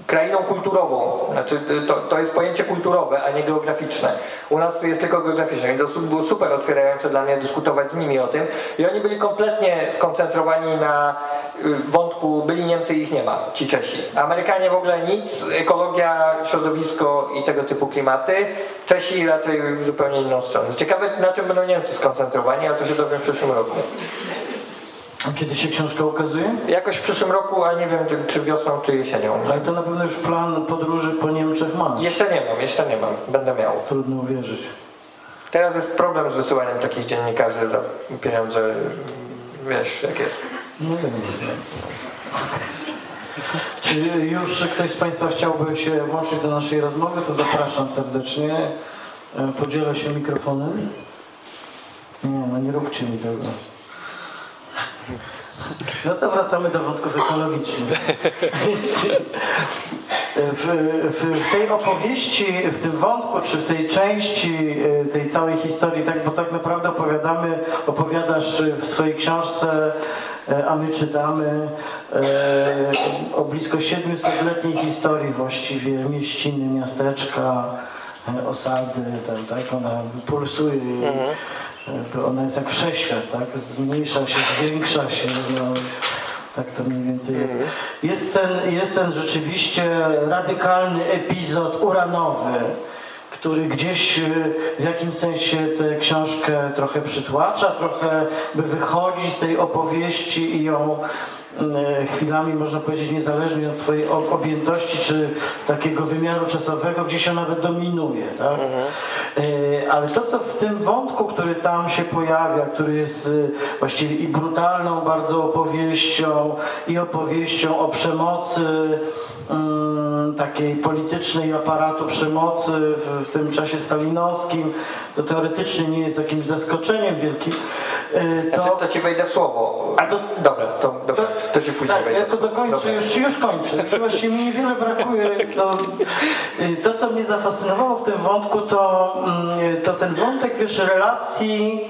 A: krainą kulturową. Znaczy, to, to jest pojęcie kulturowe, a nie geograficzne. U nas jest tylko geograficzne i to było super otwierające dla mnie dyskutować z nimi o tym. I oni byli kompletnie skoncentrowani na y, wątku byli Niemcy i ich nie ma, ci Czesi. Amerykanie w ogóle nic, ekologia, środowisko i tego typu klimaty. Czesi raczej w zupełnie inną stronę. Ciekawe na czym będą Niemcy skoncentrowani, ale to się dowiem w przyszłym roku.
B: A kiedy się książka ukazuje?
A: Jakoś w przyszłym roku, ale nie wiem czy wiosną, czy jesienią.
B: Ale to na pewno już plan podróży po Niemczech ma.
A: Jeszcze nie mam, jeszcze nie mam. Będę miał.
B: Trudno uwierzyć.
A: Teraz jest problem z wysyłaniem takich dziennikarzy za pieniądze. Wiesz, jak jest.
B: No wiem. Czy już ktoś z Państwa chciałby się włączyć do naszej rozmowy, to zapraszam serdecznie. E, podzielę się mikrofonem. Nie, no nie róbcie mi tego. No to wracamy do wątków ekologicznych. w, w, tej opowieści, w tym wątku, czy w tej części e, tej całej historii, tak, bo tak naprawdę opowiadamy, opowiadasz w swojej książce e, a my czytamy e, o blisko 700-letniej historii właściwie mieściny, miasteczka, osady, tak, tak, ona pulsuje. Mhm. Ona jest jak wszechświat, tak? Zmniejsza się, zwiększa się. No. Tak to mniej więcej jest. Mhm. Jest ten, jest ten rzeczywiście radykalny epizod uranowy, który gdzieś y, w jakimś sensie tę książkę trochę przytłacza, trochę by wychodzi z tej opowieści i ją chwilami, można powiedzieć, niezależnie od swojej objętości czy takiego wymiaru czasowego, gdzieś ona nawet dominuje. Tak? Mhm. Y, ale to, co w tym wątku, który tam się pojawia, który jest właściwie i brutalną bardzo opowieścią, i opowieścią o przemocy, takiej politycznej aparatu przemocy w, w, tym czasie stalinowskim, co teoretycznie nie jest jakimś zaskoczeniem wielkim.
A: E, to, znaczy, to ci wejdę w słowo. A to, dobra, to, dobra, to, to ci później
B: tak, wejdę. Ja to dokończę, już, już kończę. Już mi niewiele brakuje. To, e, to, co mnie zafascynowało w tym wątku, to, mm, to ten wątek, wiesz, relacji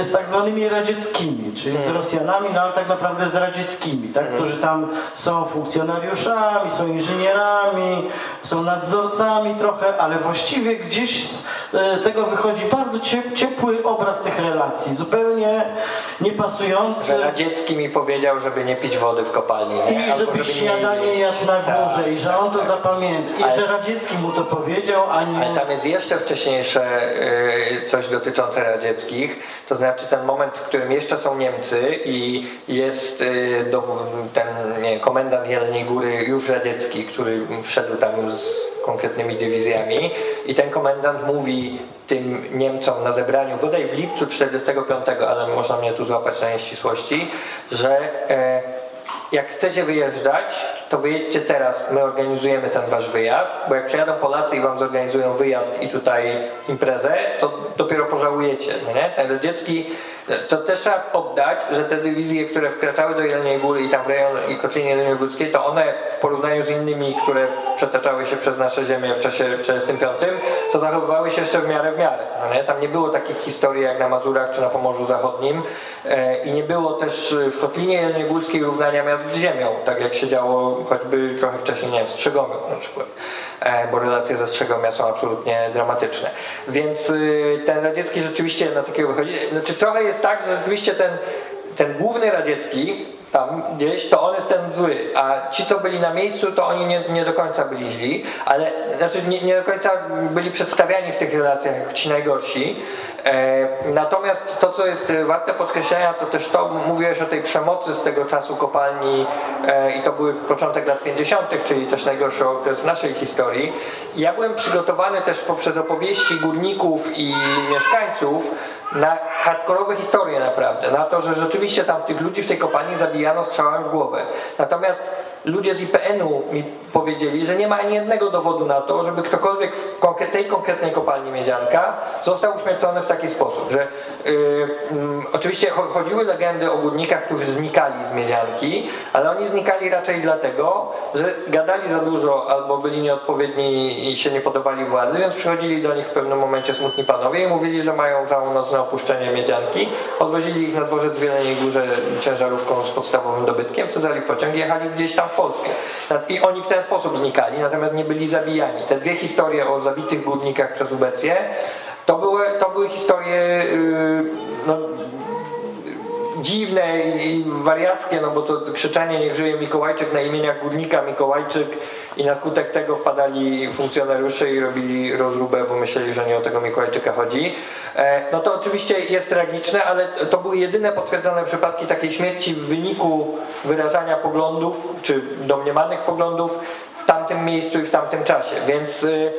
B: z tak zwanymi radzieckimi, czyli z mhm. Rosjanami, no ale tak naprawdę z radzieckimi, tak, mhm. którzy tam są funkcjonariuszami, są inżynierami, są nadzorcami trochę, ale właściwie gdzieś z e, tego wychodzi bardzo ciepły obraz tych relacji, zupełnie niepasujący.
A: Że Radziecki mi powiedział, żeby nie pić wody w kopalni.
B: Nie? I żeby, żeby śniadanie jadł na górze tak, i że on to tak, zapamięta. I ale, że Radziecki mu to powiedział, a nie...
A: Ale tam jest jeszcze wcześniejsze y, coś dotyczące radzieckich, to znaczy ten moment, w którym jeszcze są Niemcy i jest y, ten nie, komendant Jeleniej Góry już radziecki, który wszedł tam z konkretnymi dywizjami i ten komendant mówi tym Niemcom na zebraniu, bodaj w lipcu 45, ale można mnie tu złapać na nieścisłości, że e, jak chcecie wyjeżdżać, to wyjedźcie teraz, my organizujemy ten wasz wyjazd, bo jak przyjadą Polacy i wam zorganizują wyjazd i tutaj imprezę, to dopiero pożałujecie. Nie? Ten radziecki to też trzeba poddać, że te dywizje, które wkraczały do Jeleniej Góry i tam w rejon i kotlinie Jeleniogórskiej, to one w porównaniu z innymi, które przetaczały się przez nasze ziemię w czasie 45, to zachowywały się jeszcze w miarę w miarę. No nie? Tam nie było takich historii jak na Mazurach czy na Pomorzu Zachodnim e, i nie było też w kotlinie Jeleniogórskiej równania miast z ziemią, tak jak się działo choćby trochę wcześniej, nie wiem, w Strzygomiu na przykład. E, bo relacje ze Strzegomia są absolutnie dramatyczne. Więc y, ten radziecki rzeczywiście na takiego wychodzi. Znaczy trochę jest tak, że rzeczywiście ten, ten główny radziecki tam gdzieś, to on jest ten zły, a ci, co byli na miejscu, to oni nie, nie do końca byli źli, ale znaczy nie, nie do końca byli przedstawiani w tych relacjach jako ci najgorsi. E, natomiast to, co jest warte podkreślenia, to też to, mówiłeś o tej przemocy z tego czasu kopalni e, i to były początek lat 50., czyli też najgorszy okres w naszej historii. Ja byłem przygotowany też poprzez opowieści górników i mieszkańców na hardkorowe historie naprawdę, na to, że rzeczywiście tam tych ludzi w tej kopalni zabijano strzałem w głowę. Natomiast ludzie z IPN-u mi powiedzieli, że nie ma ani jednego dowodu na to, żeby ktokolwiek w tej konkretnej kopalni Miedzianka został uśmiercony w taki sposób, że yy, oczywiście chodziły legendy o górnikach, którzy znikali z Miedzianki, ale oni znikali raczej dlatego, że gadali za dużo albo byli nieodpowiedni i się nie podobali władzy, więc przychodzili do nich w pewnym momencie smutni panowie i mówili, że mają całą noc na opuszczenie Miedzianki, odwozili ich na dworzec w Jeleniej Górze ciężarówką z podstawowym dobytkiem, wsadzali w pociąg jechali gdzieś tam Polskę. I oni w ten sposób znikali, natomiast nie byli zabijani. Te dwie historie o zabitych górnikach przez Ubecję to były, to były historie yy, no, dziwne i wariackie, no bo to krzyczenie niech żyje Mikołajczyk na imieniach górnika Mikołajczyk i na skutek tego wpadali funkcjonariusze i robili rozróbę, bo myśleli, że nie o tego Mikołajczyka chodzi. E, no to oczywiście jest tragiczne, ale to były jedyne potwierdzone przypadki takiej śmierci w wyniku wyrażania poglądów, czy domniemanych poglądów tamtym miejscu i w tamtym czasie. Więc y,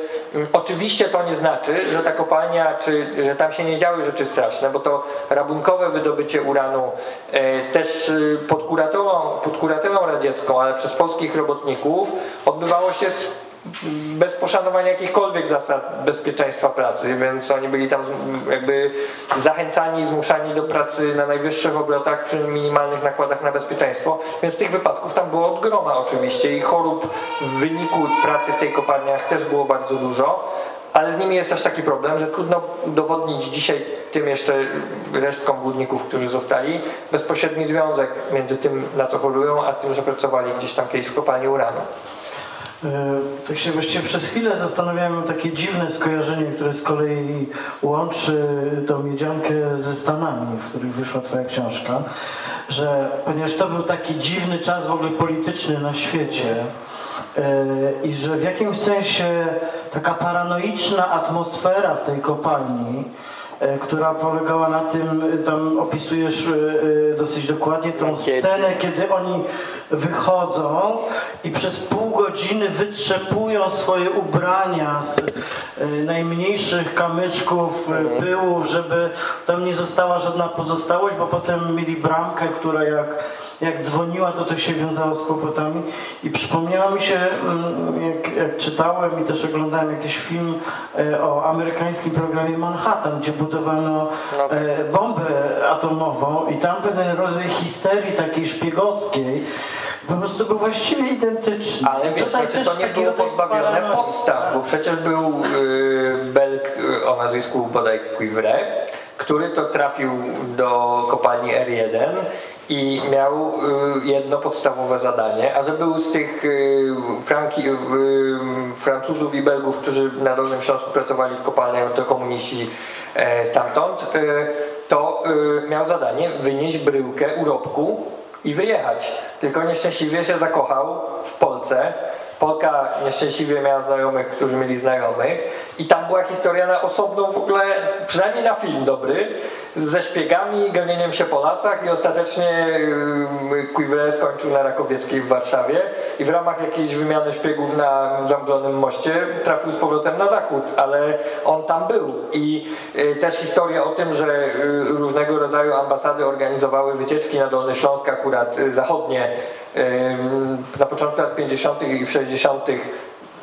A: oczywiście to nie znaczy, że ta kopalnia, czy że tam się nie działy rzeczy straszne, bo to rabunkowe wydobycie uranu y, też pod, kuratorą, pod kuratorą radziecką, ale przez polskich robotników odbywało się z bez poszanowania jakichkolwiek zasad bezpieczeństwa pracy, więc oni byli tam jakby zachęcani zmuszani do pracy na najwyższych obrotach przy minimalnych nakładach na bezpieczeństwo, więc tych wypadków tam było od groma oczywiście i chorób w wyniku pracy w tej kopalniach też było bardzo dużo. Ale z nimi jest też taki problem, że trudno udowodnić dzisiaj tym jeszcze resztkom górników, którzy zostali, bezpośredni związek między tym, na co chorują, a tym, że pracowali gdzieś tam kiedyś w kopalni uranu.
B: E, tak się właściwie przez chwilę zastanawiałem takie dziwne skojarzenie, które z kolei łączy tą miedziankę ze Stanami, w których wyszła twoja książka, że ponieważ to był taki dziwny czas w ogóle polityczny na świecie e, i że w jakimś sensie taka paranoiczna atmosfera w tej kopalni która polegała na tym, tam opisujesz e, e, dosyć dokładnie tą scenę, kiedy oni wychodzą i przez pół godziny wytrzepują swoje ubrania z najmniejszych kamyczków mhm. pyłów, żeby tam nie została żadna pozostałość, bo potem mieli bramkę, która jak jak dzwoniła, to to się wiązało z kłopotami i przypomniało mi się, mm, jak, jak czytałem i też oglądałem jakiś film e, o amerykańskim programie Manhattan, gdzie budowano no tak. e, bombę atomową i tam pewien rodzaj histerii takiej szpiegowskiej po prostu był właściwie identyczny.
A: Ale wiesz, znaczy, to nie było pozbawione podstaw, bo przecież był yy, Belk y, o nazwisku bodaj Cuivre, który to trafił do kopalni R1 i miał y, jedno podstawowe zadanie, a że był z tych y, Franki, y, Francuzów i Belgów, którzy na Dolnym Śląsku pracowali w kopalniach, to komuniści e, stamtąd, to miał zadanie wynieść bryłkę urobku i wyjechać. Tylko nieszczęśliwie się zakochał w Polce. Polka nieszczęśliwie miała znajomych, którzy mieli znajomych. I tam była historia na osobną w ogóle, przynajmniej na film dobry, ze szpiegami, gonieniem się po lasach i ostatecznie Cuivre skończył na Rakowieckiej w Warszawie i w ramach jakiejś wymiany szpiegów na zamglonym moście trafił z powrotem na zachód, ale on tam był. I y, też historia o tym, że y, różnego rodzaju ambasady organizowały wycieczki na Dolny Śląsk akurat zachodnie na początku lat 50. i 60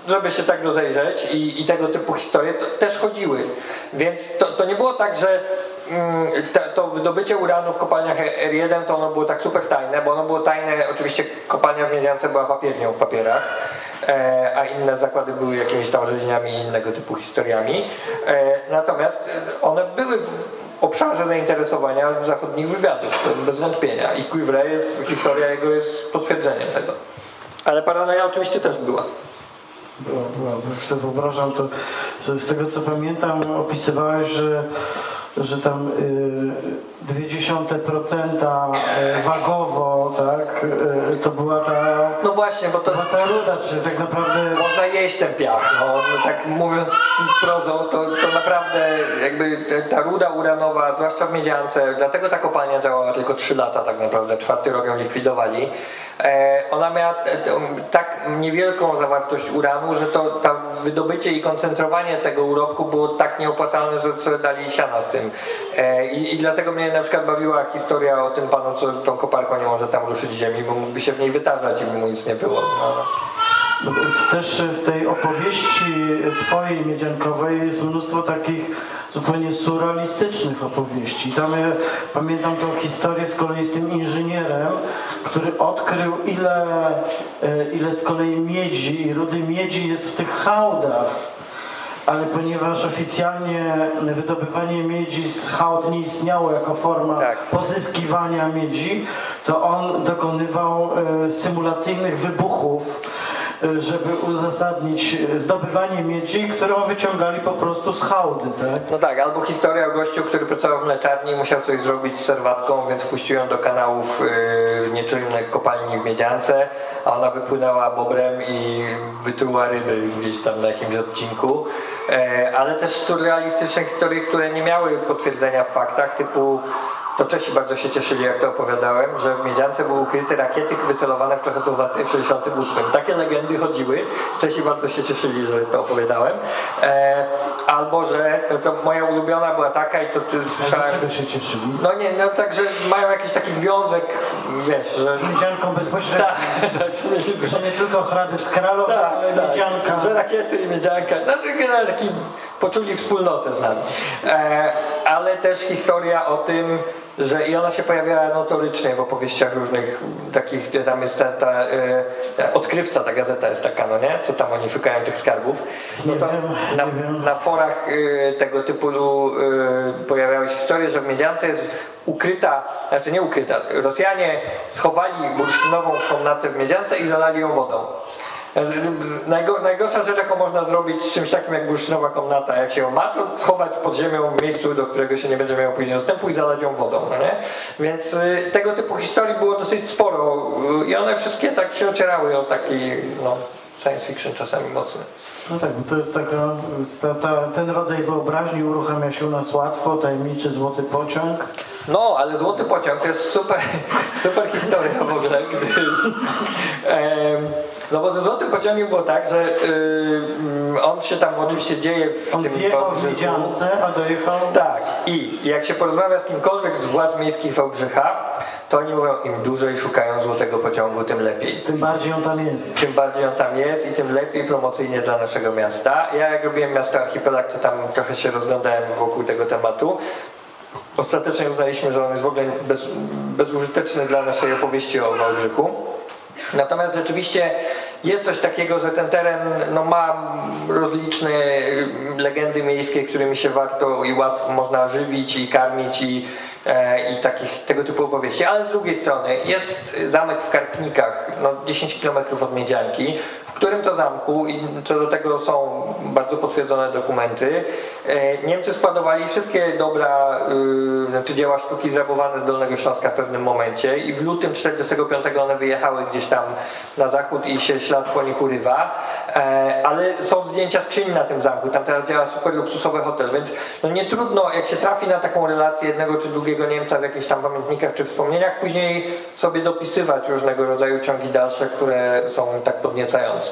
A: żeby się tak rozejrzeć i, i tego typu historie też chodziły. Więc to, to nie było tak, że to, wydobycie uranu w kopalniach R1 to ono było tak super tajne, bo ono było tajne, oczywiście kopalnia w Miedziance była papiernią w papierach, e, a inne zakłady były jakimiś tam rzeźniami i innego typu historiami. E, natomiast one były obszarze zainteresowania zachodnich wywiadów, bez wątpienia. I Cuivre jest, historia jego jest potwierdzeniem tego. Ale paranoja oczywiście też była.
B: Jak sobie wyobrażam, to z tego co pamiętam opisywałeś, że że tam y, procenta y, wagowo, tak, y, to była ta...
A: No właśnie, bo to...
B: ta ruda, czy tak naprawdę...
A: Można jeść ten piach, no, no tak mówiąc prozą, to, to naprawdę jakby ta ruda uranowa, zwłaszcza w Miedziance, dlatego ta kopalnia działała tylko 3 lata tak naprawdę, czwarty rok ją likwidowali, ona miała tak niewielką zawartość uranu, że to tam wydobycie i koncentrowanie tego urobku było tak nieopłacalne, że co dali siana z tym. E, I, I, dlatego mnie na przykład bawiła historia o tym panu, co tą koparką nie może tam ruszyć ziemi, bo mógłby się w niej wytarzać i by mu nic nie było. No.
B: Też w tej opowieści twojej miedziankowej jest mnóstwo takich zupełnie surrealistycznych opowieści. Tam ja pamiętam tą historię z kolei z tym inżynierem, który odkrył ile, e, ile z kolei miedzi i rudy miedzi jest w tych hałdach. Ale ponieważ oficjalnie wydobywanie miedzi z hałd nie istniało jako forma tak. pozyskiwania miedzi, to on dokonywał e, symulacyjnych wybuchów żeby uzasadnić zdobywanie miedzi, którą wyciągali po prostu z hałdy, tak?
A: No tak, albo historia o gościu, który pracował w mleczarni i musiał coś zrobić z serwatką, więc wpuścił ją do kanałów yy, nieczynnych kopalni w Miedziance, a ona wypłynęła bobrem i wytruła ryby gdzieś tam na jakimś odcinku. E, ale też surrealistyczne historie, które nie miały potwierdzenia w faktach, typu to Czesi bardzo się cieszyli, jak to opowiadałem, że w Miedziance były ukryte rakiety wycelowane w Czechosłowacji w 68. Takie legendy chodziły. Czesi bardzo się cieszyli, że to opowiadałem. E, albo, że to moja ulubiona była taka i to ty słyszałem.
B: Dlaczego się cieszyli?
A: No nie, no tak, że mają jakiś taki związek, wiesz, że...
B: Z miedzianką bezpośrednio.
A: Tak, [laughs] tak, że
B: nie tylko Hradec Kralowy, ale miedzianka.
A: że rakiety i miedzianka, no generalnie taki poczuli wspólnotę z nami. E, ale też historia o tym, że i ona się pojawiała notorycznie w opowieściach różnych takich, gdzie tam jest ta, ta, e, ta odkrywca, ta gazeta jest taka, no nie? Co tam oni szukają tych skarbów. No to na, na forach e, tego typu e, pojawiały się historie, że w Miedziance jest ukryta, znaczy nie ukryta, Rosjanie schowali bursztynową komnatę w Miedziance i zalali ją wodą. Najgo, najgorsza rzecz, jaką można zrobić z czymś takim jak bursztynowa komnata, jak się ją ma, to schować pod ziemią w miejscu, do którego się nie będzie miało później dostępu i zalać ją wodą, no nie? Więc y, tego typu historii było dosyć sporo i one wszystkie tak się ocierały o taki, no, science fiction czasami mocny.
B: No tak, bo to jest taka, ta, ta, ten rodzaj wyobraźni uruchamia się u nas łatwo, tajemniczy złoty pociąg.
A: No, ale Złoty Pociąg to jest super, [laughs] super historia w ogóle, gdyż em, no bo ze Złotym Pociągiem było tak, że y, on się tam oczywiście dzieje w
B: On
A: tym
B: wjechał w. Miedziance, a dojechał...
A: Tak, i jak się porozmawia z kimkolwiek z władz miejskich Wałbrzycha, to oni mówią, im dłużej szukają Złotego Pociągu, tym lepiej.
B: Tym bardziej on tam jest.
A: Tym bardziej on tam jest i tym lepiej promocyjnie dla naszego miasta. Ja jak robiłem miasto Archipelag, to tam trochę się rozglądałem wokół tego tematu. Ostatecznie uznaliśmy, że on jest w ogóle bez, bezużyteczny dla naszej opowieści o Wałbrzychu. Natomiast rzeczywiście jest coś takiego, że ten teren no, ma rozliczne legendy miejskie, którymi się warto i łatwo można żywić i karmić i, e, i takich, tego typu opowieści. Ale z drugiej strony jest zamek w Karpnikach, no, 10 km od Miedzianki, którym to zamku, i co do tego są bardzo potwierdzone dokumenty, e, Niemcy składowali wszystkie dobra, y, znaczy dzieła sztuki zrabowane z Dolnego Śląska w pewnym momencie i w lutym 45 one wyjechały gdzieś tam na zachód i się ślad po nich urywa, e, ale są zdjęcia skrzyni na tym zamku, tam teraz działa super luksusowy hotel, więc no nie trudno, jak się trafi na taką relację jednego czy drugiego Niemca w jakichś tam pamiętnikach czy wspomnieniach, później sobie dopisywać różnego rodzaju ciągi dalsze, które są tak podniecające,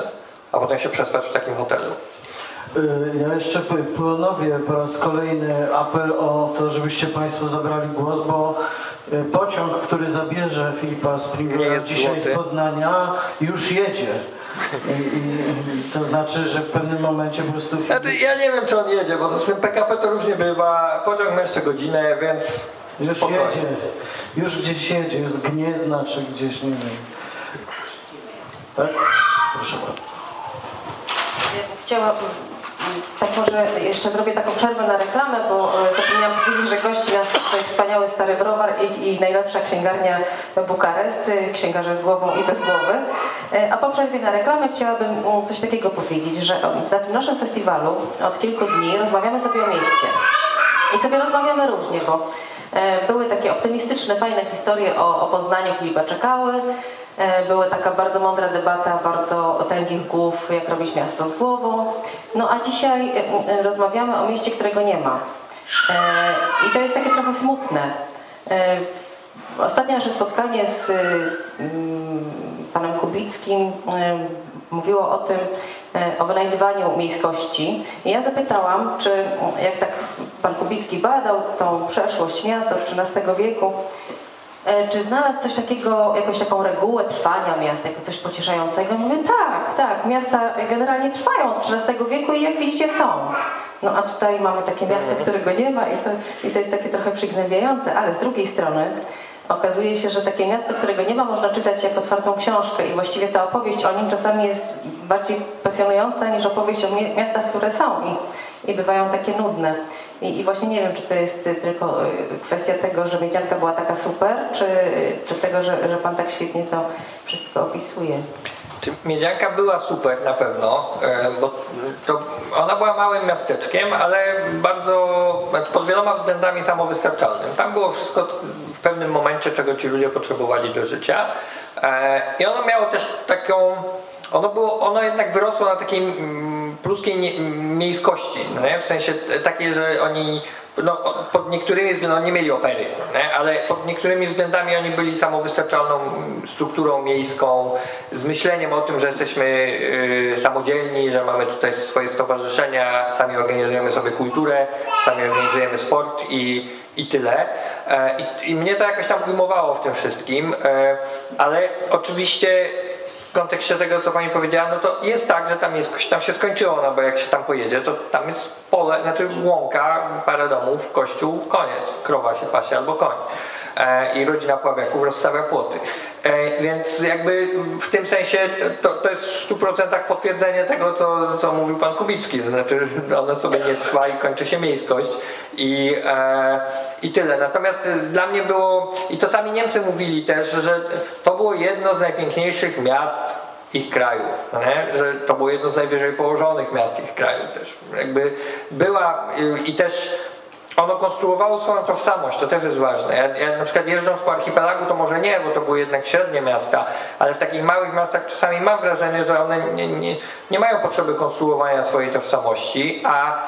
A: a potem się przespać w takim hotelu.
B: Y, Ja jeszcze ponowię po raz kolejny apel o to, żebyście Państwo zabrali głos, bo y, pociąg, który zabierze Filipa Springera dzisiaj z
A: złoty.
B: Poznania, już jedzie. I, i, to znaczy, że w pewnym momencie po prostu
A: Znaczy, ja nie wiem, czy on jedzie, bo to z tym PKP to różnie bywa. Pociąg ma jeszcze godzinę, więc
B: już
A: spokojnie.
B: jedzie. Już gdzieś jedzie, już z Gniezna czy gdzieś, nie wiem. Tak? Proszę bardzo.
C: Chciałabym, mm, tak może jeszcze zrobię taką przerwę na reklamę, bo e, zapomniałam powiedzieć, że gości nas tutaj wspaniały Stary Browar i, i najlepsza księgarnia Bukareszt, y, księgarze z głową i bez głowy. E, A po przerwie na reklamę chciałabym coś takiego powiedzieć, że na tym naszym festiwalu od kilku dni rozmawiamy sobie o mieście. I sobie rozmawiamy różnie, bo e, były takie optymistyczne, fajne historie o, o Poznaniu Filipa Czekały, e, była taka bardzo mądra debata, bardzo tęgich głów, jak robić miasto z głową. No a dzisiaj e, e, rozmawiamy o mieście, którego nie ma. I to jest takie trochę smutne. Ostatnie nasze spotkanie z, z mm, panem Kubickim mówiło o tym, o wynajdywaniu miejskości. I ja zapytałam, czy jak tak pan Kubicki badał tą przeszłość miasta XIII wieku, czy znalazł coś takiego, jakąś taką regułę trwania miasta, jako coś pocieszającego? Mówię, tak, tak, miasta generalnie trwają od XIII wieku i jak widzicie są. No a tutaj mamy takie miasto, którego nie ma i to, i to jest takie trochę przygnębiające, ale z drugiej strony okazuje się, że takie miasto, którego nie ma, można czytać jak otwartą książkę i właściwie ta opowieść o nim czasami jest bardziej pasjonująca niż opowieść o mi- miastach, które są i, i bywają takie nudne. I, I właśnie nie wiem, czy to jest y, tylko y, kwestia tego, że Miedzianka była taka super, czy, czy tego, że, że Pan tak świetnie to wszystko opisuje.
A: Czy Miedzianka była super na pewno, e, bo ona była małym miasteczkiem, ale bardzo pod wieloma względami samowystarczalnym. Tam było wszystko w pewnym momencie, czego ci ludzie potrzebowali do życia. E, I ono miało też taką, ono było, ono jednak wyrosło na takiej mm, pruskiej nie, miejskości, no nie? w sensie takiej, że oni no, pod niektórymi względami nie mieli opery, nie? ale pod niektórymi względami oni byli samowystarczalną strukturą miejską, z myśleniem o tym, że jesteśmy y, samodzielni, że mamy tutaj swoje stowarzyszenia, sami organizujemy sobie kulturę, sami organizujemy sport i, i tyle. E, I, I mnie to jakoś tam ujmowało w tym wszystkim, e, ale oczywiście w kontekście tego, co pani powiedziała, no to jest tak, że tam, jest, tam się skończyło, no bo jak się tam pojedzie, to tam jest pole, znaczy łąka, parę domów, kościół, koniec. Krowa się pasie albo koń. E, I rodzina Pławiaków rozstawia płoty. E, więc jakby w tym sensie to, to jest w 100% potwierdzenie tego, co, co mówił pan Kubicki. To znaczy, ono sobie nie trwa i kończy się miejskość i, e, i tyle. Natomiast dla mnie było, i to sami Niemcy mówili też, że to było jedno z najpiękniejszych miast ich kraju, nie? że to było jedno z najwyżej położonych miast ich kraju też. Jakby była i też ono konstruowało swoją tożsamość, to też jest ważne. Ja, ja na przykład jeżdżąc po archipelagu to może nie, bo to były jednak średnie miasta, ale w takich małych miastach czasami mam wrażenie, że one nie, nie, nie mają potrzeby konstruowania swojej tożsamości, a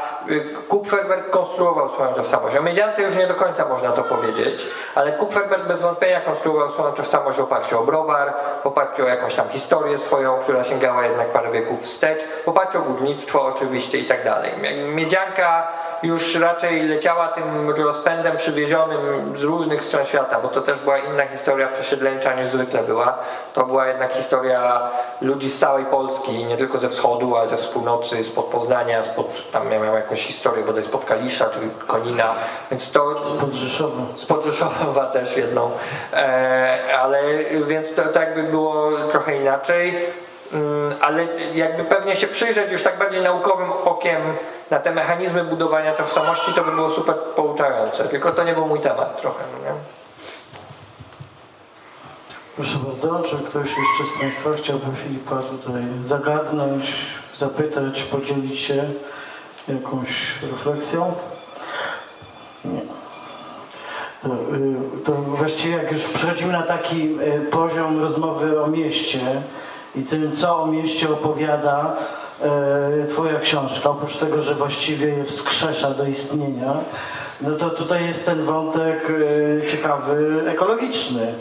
A: Kupferberg konstruował swoją tożsamość. O Miedziance już nie do końca można to powiedzieć, ale Kupferberg bez wątpienia konstruował swoją tożsamość w oparciu o browar, w oparciu o jakąś tam historię swoją, która sięgała jednak parę wieków wstecz, w oparciu o górnictwo oczywiście i tak dalej. Miedzianka już raczej leciała tym rozpędem przywiezionym z różnych stron świata, bo to też była inna historia przesiedleńcza niż zwykle była. To była jednak historia ludzi z całej Polski, nie tylko ze wschodu, ale też z północy, spod Poznania, spod, tam miałem jakąś historię bodaj spod Kalisza, czyli Konina, więc to...
B: Spod Rzeszowa.
A: Spod Rzeszowa [laughs] też jedną, e, ale więc to, to jakby było trochę inaczej. Mm, ale jakby pewnie się przyjrzeć już tak bardziej naukowym okiem na te mechanizmy budowania tożsamości, to by było super pouczające. Tylko to nie był mój temat trochę. No nie?
B: Proszę bardzo, czy ktoś jeszcze z Państwa chciałby Filipa tutaj zagadnąć, zapytać, podzielić się jakąś refleksją? Nie. To, y, to właściwie jak już przechodzimy na taki y, poziom rozmowy o mieście, i tym, co o mieście opowiada e, Twoja książka, oprócz tego, że właściwie je wskrzesza do istnienia, no to tutaj jest ten wątek ciekawy, ekologiczny.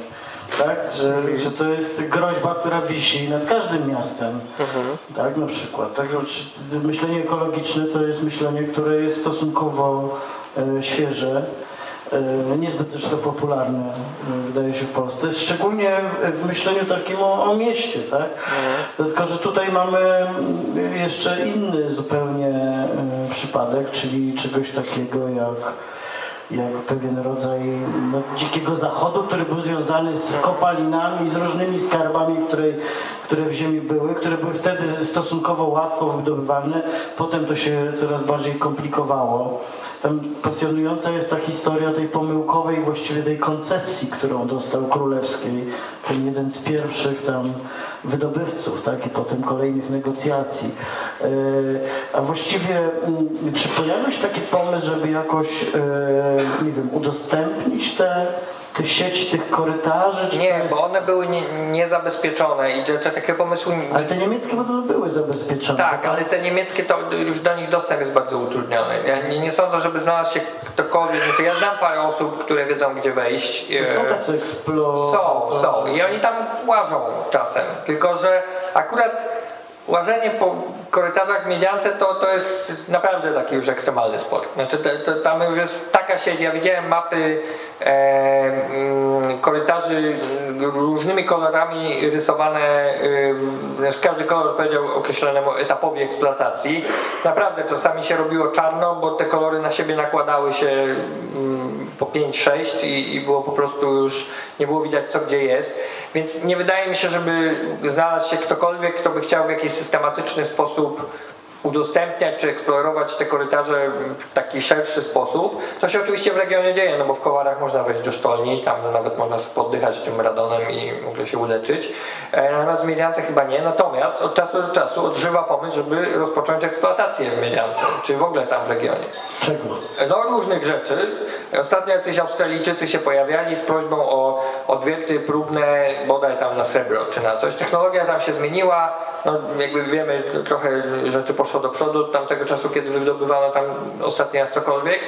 B: Tak? Że, że to jest groźba, która wisi nad każdym miastem. Mhm. Tak, na przykład. Tak? Myślenie ekologiczne to jest myślenie, które jest stosunkowo e, świeże. E, niezbyt też to popularne e, wydaje się w Polsce, szczególnie w myśleniu takim o, o mieście, tak? Mhm. Tylko, że tutaj mamy jeszcze inny zupełnie e, przypadek, czyli czegoś takiego jak jak pewien rodzaj no, dzikiego zachodu, który był związany z kopalinami, z różnymi skarbami, które, które w ziemi były, które były wtedy stosunkowo łatwo wydobywalne. Potem to się coraz bardziej komplikowało. Tam pasjonująca jest ta historia tej pomyłkowej, właściwie tej koncesji, którą dostał Królewskiej, ten jeden z pierwszych tam wydobywców, tak, i potem kolejnych negocjacji. E, a właściwie, mm, czy pojawił się taki pomysł, żeby jakoś, e, nie wiem, udostępnić te te sieć tych korytarzy?
A: nie, jest... bo one były nie, niezabezpieczone i te, te, takie pomysły...
B: Ale te niemieckie podobno były zabezpieczone.
A: Tak, ale te niemieckie to już do nich dostęp jest bardzo utrudniony. Ja nie, nie sądzę, żeby znalazł się ktokolwiek, znaczy ja znam parę osób, które wiedzą gdzie wejść.
B: Są tacy eksplo...
A: Są, są i oni tam łażą czasem, tylko że akurat łażenie po korytarzach w Miedziance to, to jest naprawdę taki już ekstremalny sport. Znaczy to, to, tam już jest taka sieć, ja widziałem mapy e, korytarzy różnymi kolorami rysowane, e, każdy kolor powiedział określonemu etapowi eksploatacji. Naprawdę czasami się robiło czarno, bo te kolory na siebie nakładały się mm, po 5-6 i, i było po prostu już, nie było widać co gdzie jest. Więc nie wydaje mi się, żeby znalazł się ktokolwiek, kto by chciał w jakiś systematyczny sposób udostępniać czy eksplorować te korytarze w taki szerszy sposób. To się oczywiście w regionie dzieje, no bo w Kowarach można wejść do sztolni, tam nawet można sobie poddychać tym radonem i w ogóle się uleczyć. E, natomiast w Miedziance chyba nie. Natomiast od czasu do czasu odżywa pomysł, żeby rozpocząć eksploatację w Miedziance, czy w ogóle tam w regionie.
B: Czego?
A: No różnych rzeczy. Ostatnio jacyś Australijczycy się pojawiali z prośbą o odwierty próbne bodaj tam na srebro czy na coś. Technologia tam się zmieniła, no jakby wiemy trochę rzeczy poszło do przodu od tamtego czasu, kiedy wydobywano tam ostatni cokolwiek,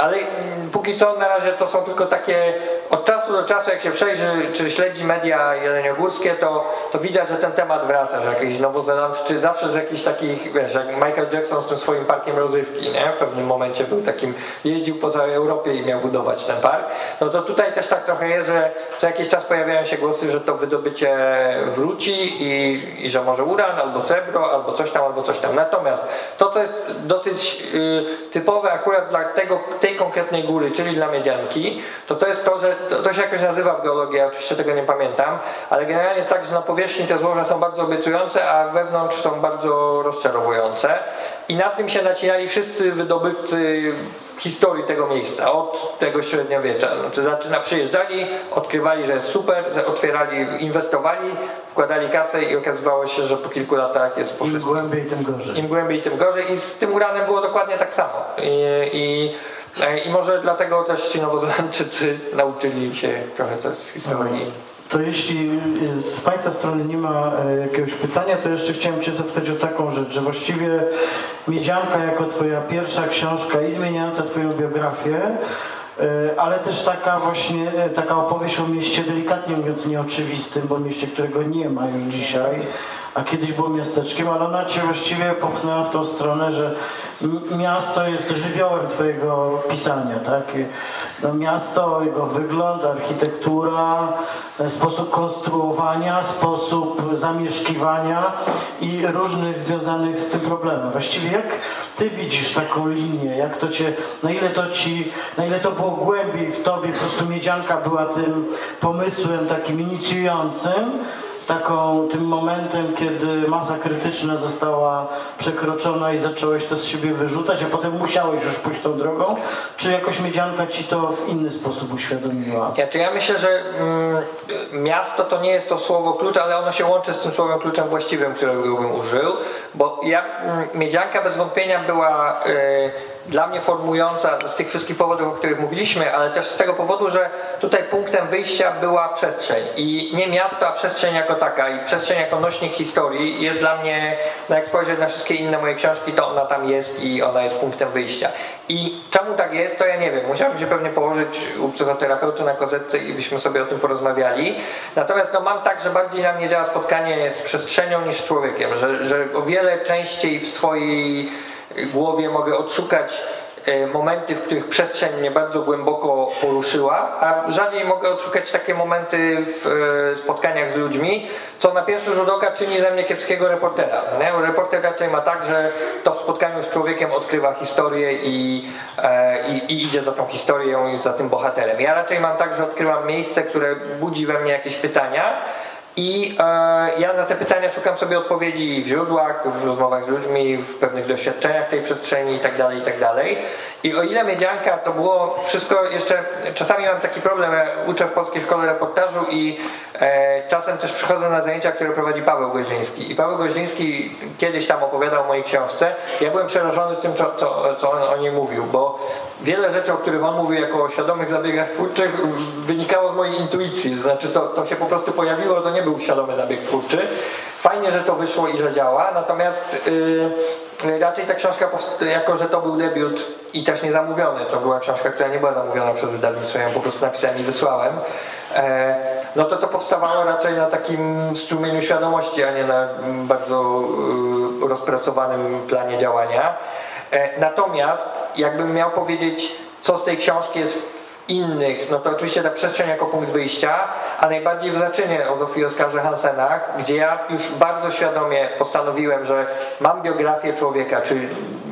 A: ale mm, póki co na razie to są tylko takie od czasu do czasu jak się przejrzy czy śledzi media jeleniogórskie to, to widać, że ten temat wraca, że jakiś Nowozelandczycy zawsze z jakichś takich, wiesz, jak Michael Jackson z tym swoim parkiem rozrywki, nie? W pewnym momencie był takim, jeździł po całej Europie i miał budować ten park. No to tutaj też tak trochę jest, że co jakiś czas pojawiają się głosy, że to wydobycie wróci i, i że może uran, albo srebro, albo coś tam, albo coś tam. Natomiast to, co jest dosyć y, typowe akurat dla tego, tej konkretnej góry, czyli dla miedzianki, to to jest to, że to, to się jakoś nazywa w geologii, ja oczywiście tego nie pamiętam, ale generalnie jest tak, że na powierzchni te złoża są bardzo obiecujące, a wewnątrz są bardzo rozczarowujące. I na tym się nacinali wszyscy wydobywcy w historii tego miejsca, od tego średniowiecza. Znaczy zaczyna, przyjeżdżali, odkrywali, że jest super, że otwierali, inwestowali, wkładali kasę i okazywało się, że po kilku latach jest po
B: Im
A: wszystkim.
B: głębiej, tym gorzej.
A: Im głębiej, tym gorzej. I z tym uranem było dokładnie tak samo. I, i, I może dlatego też ci Nowozelandczycy [laughs] nauczyli się trochę coś z historii.
B: To jeśli y, z Państwa strony nie ma e, jakiegoś pytania, to jeszcze chciałem Cię zapytać o taką rzecz, że właściwie Miedzianka jako Twoja pierwsza książka i zmieniająca Twoją biografię, e, ale też taka właśnie, e, taka opowieść o mieście delikatnie mówiąc nieoczywistym, bo mieście, którego nie ma już dzisiaj, a kiedyś było miasteczkiem, ale ona Cię właściwie popchnęła w tą stronę, że miasto jest żywiołem Twojego pisania, tak? No, miasto, jego wygląd, architektura, e, sposób konstruowania, sposób zamieszkiwania i różnych związanych z tym problemów. Właściwie jak Ty widzisz taką linię, jak to Cię, na ile to Ci, na ile to było głębiej w Tobie, po prostu Miedzianka była tym pomysłem takim inicjującym, taką, tym momentem, kiedy masa krytyczna została przekroczona i zacząłeś to z siebie wyrzucać, a potem musiałeś już pójść tą drogą, czy jakoś Miedzianka ci to w inny sposób uświadomiła?
A: Ja, czy ja myślę, że mm, miasto to nie jest to słowo klucz, ale ono się łączy z tym słowem kluczem właściwym, którego bym użył, bo ja, mm, Miedzianka bez wątpienia była y, dla mnie formująca z tych wszystkich powodów, o których mówiliśmy, ale też z tego powodu, że tutaj punktem wyjścia była przestrzeń i nie miasto, a przestrzeń jako taka i przestrzeń jako nośnik historii jest dla mnie, no jak spojrzeć na wszystkie inne moje książki, to ona tam jest i ona jest punktem wyjścia. I czemu tak jest, to ja nie wiem. Musiałbym się pewnie położyć u psychoterapeuty na kozetce i byśmy sobie o tym porozmawiali. Natomiast no, mam tak, że bardziej na mnie działa spotkanie z przestrzenią niż z człowiekiem, że, że o wiele częściej w swojej głowie mogę odszukać e, momenty, w których przestrzeń mnie bardzo głęboko poruszyła, a rzadziej mogę odszukać takie momenty w e, spotkaniach z ludźmi, co na pierwszy rzut oka czyni ze mnie kiepskiego reportera. Nie? Reporter raczej ma tak, że to w spotkaniu z człowiekiem odkrywa historię i, e, i, i idzie za tą historią i za tym bohaterem. Ja raczej mam tak, że odkrywam miejsce, które budzi we mnie jakieś pytania, i e, ja na te pytania szukam sobie odpowiedzi w źródłach, w rozmowach z ludźmi, w pewnych doświadczeniach tej przestrzeni itd. itd. I o ile Miedzianka to było wszystko jeszcze, czasami mam taki problem, ja uczę w Polskiej Szkole Reportażu i e, czasem też przychodzę na zajęcia, które prowadzi Paweł Goźliński. I Paweł Goźliński kiedyś tam opowiadał o mojej książce. Ja byłem przerażony tym, co, co, co on o niej mówił, bo wiele rzeczy, o których on mówił jako o świadomych zabiegach twórczych wynikało z mojej intuicji. Znaczy to, to się po prostu pojawiło, to nie był świadomy zabieg twórczy. Fajnie, że to wyszło i że działa, natomiast yy, raczej ta książka, jako że to był debiut i też nie zamówiony, to była książka, która nie była zamówiona przez wydawnictwo, ja ją po prostu napisałem i wysłałem, e, no to to powstawało raczej na takim strumieniu świadomości, a nie na bardzo yy, rozpracowanym planie działania. E, natomiast jakbym miał powiedzieć, co z tej książki jest w innych, no to oczywiście ta przestrzeń jako punkt wyjścia, a najbardziej w zaczynie o Zofii Oskarze Hansenach, gdzie ja już bardzo świadomie postanowiłem, że mam biografię człowieka, czy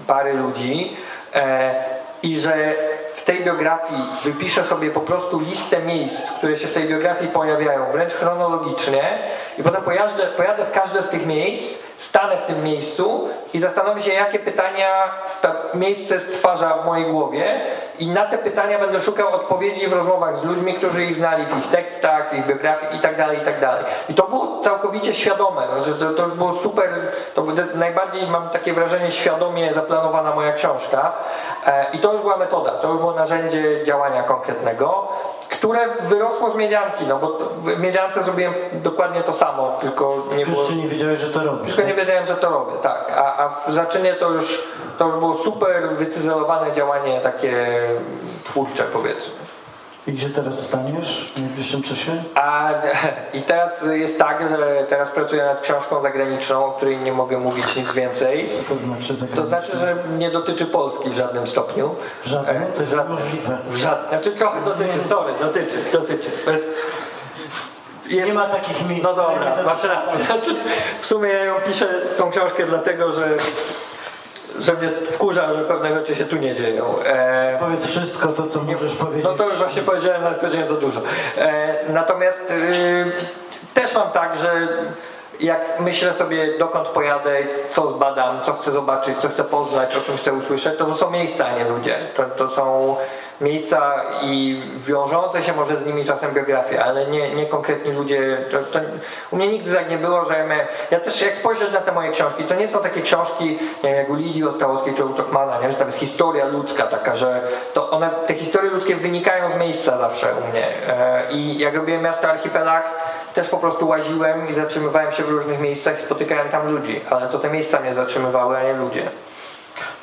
A: pary ludzi e, i że w tej biografii wypiszę sobie po prostu listę miejsc, które się w tej biografii pojawiają, wręcz chronologicznie i potem pojadę, pojadę w każde z tych miejsc stanę w tym miejscu i zastanowię się, jakie pytania to miejsce stwarza w mojej głowie i na te pytania będę szukał odpowiedzi w rozmowach z ludźmi, którzy ich znali w ich tekstach, w ich biografii i tak dalej, i tak dalej. I to było całkowicie świadome, że to, to było super, to najbardziej mam takie wrażenie świadomie zaplanowana moja książka. E, i to już była metoda, to już było narzędzie działania konkretnego które wyrosło z miedzianki, no bo w miedziance zrobiłem dokładnie to samo, tylko nie było...
B: Jeszcze nie wiedziałeś, że to robisz.
A: Tylko nie wiedziałem, że to robię, tak. A, a w zaczynie to już, to już było super wycyzelowane działanie takie twórcze powiedzmy.
B: I gdzie teraz staniesz w najbliższym czasie?
A: A [laughs] i teraz jest tak, że teraz pracuję nad książką zagraniczną, o której nie mogę mówić nic więcej.
B: Co to znaczy
A: To znaczy, że nie dotyczy Polski w żadnym stopniu.
B: W żadnym? To jest możliwe.
A: W żadnym. Znaczy trochę dotyczy, sorry, dotyczy, dotyczy. Jest,
B: Nie ma takich miejsc.
A: No dobra, masz rację. Znaczy, [laughs] w sumie ja ją piszę, tą książkę dlatego, że, że mnie wkurza, że pewne rzeczy się tu nie dzieją. E,
B: Powiedz wszystko to, co możesz powiedzieć.
A: no to już właśnie powiedziałem, nawet powiedziałem za dużo. E, natomiast y, też mam tak, że jak myślę sobie dokąd pojadę, co zbadam, co chcę zobaczyć, co chcę poznać, o czym chcę usłyszeć, to to są miejsca, a nie ludzie. To, to są miejsca i wiążące się może z nimi czasem biografie, ale nie, nie konkretni ludzie. To, to, u mnie nigdy tak nie było, że miałem, ja też jak spojrzeć na te moje książki, to nie są takie książki, nie wiem, jak u Lidii Ostrowskiej czy u Tuchmana, nie, że tam jest historia ludzka taka, że to one, te historie ludzkie wynikają z miejsca zawsze u mnie. E, I jak robiłem Miasto Archipelag, też po prostu łaziłem i zatrzymywałem się w różnych miejscach i spotykałem tam ludzi, ale to te miejsca mnie zatrzymywały, a nie ludzie.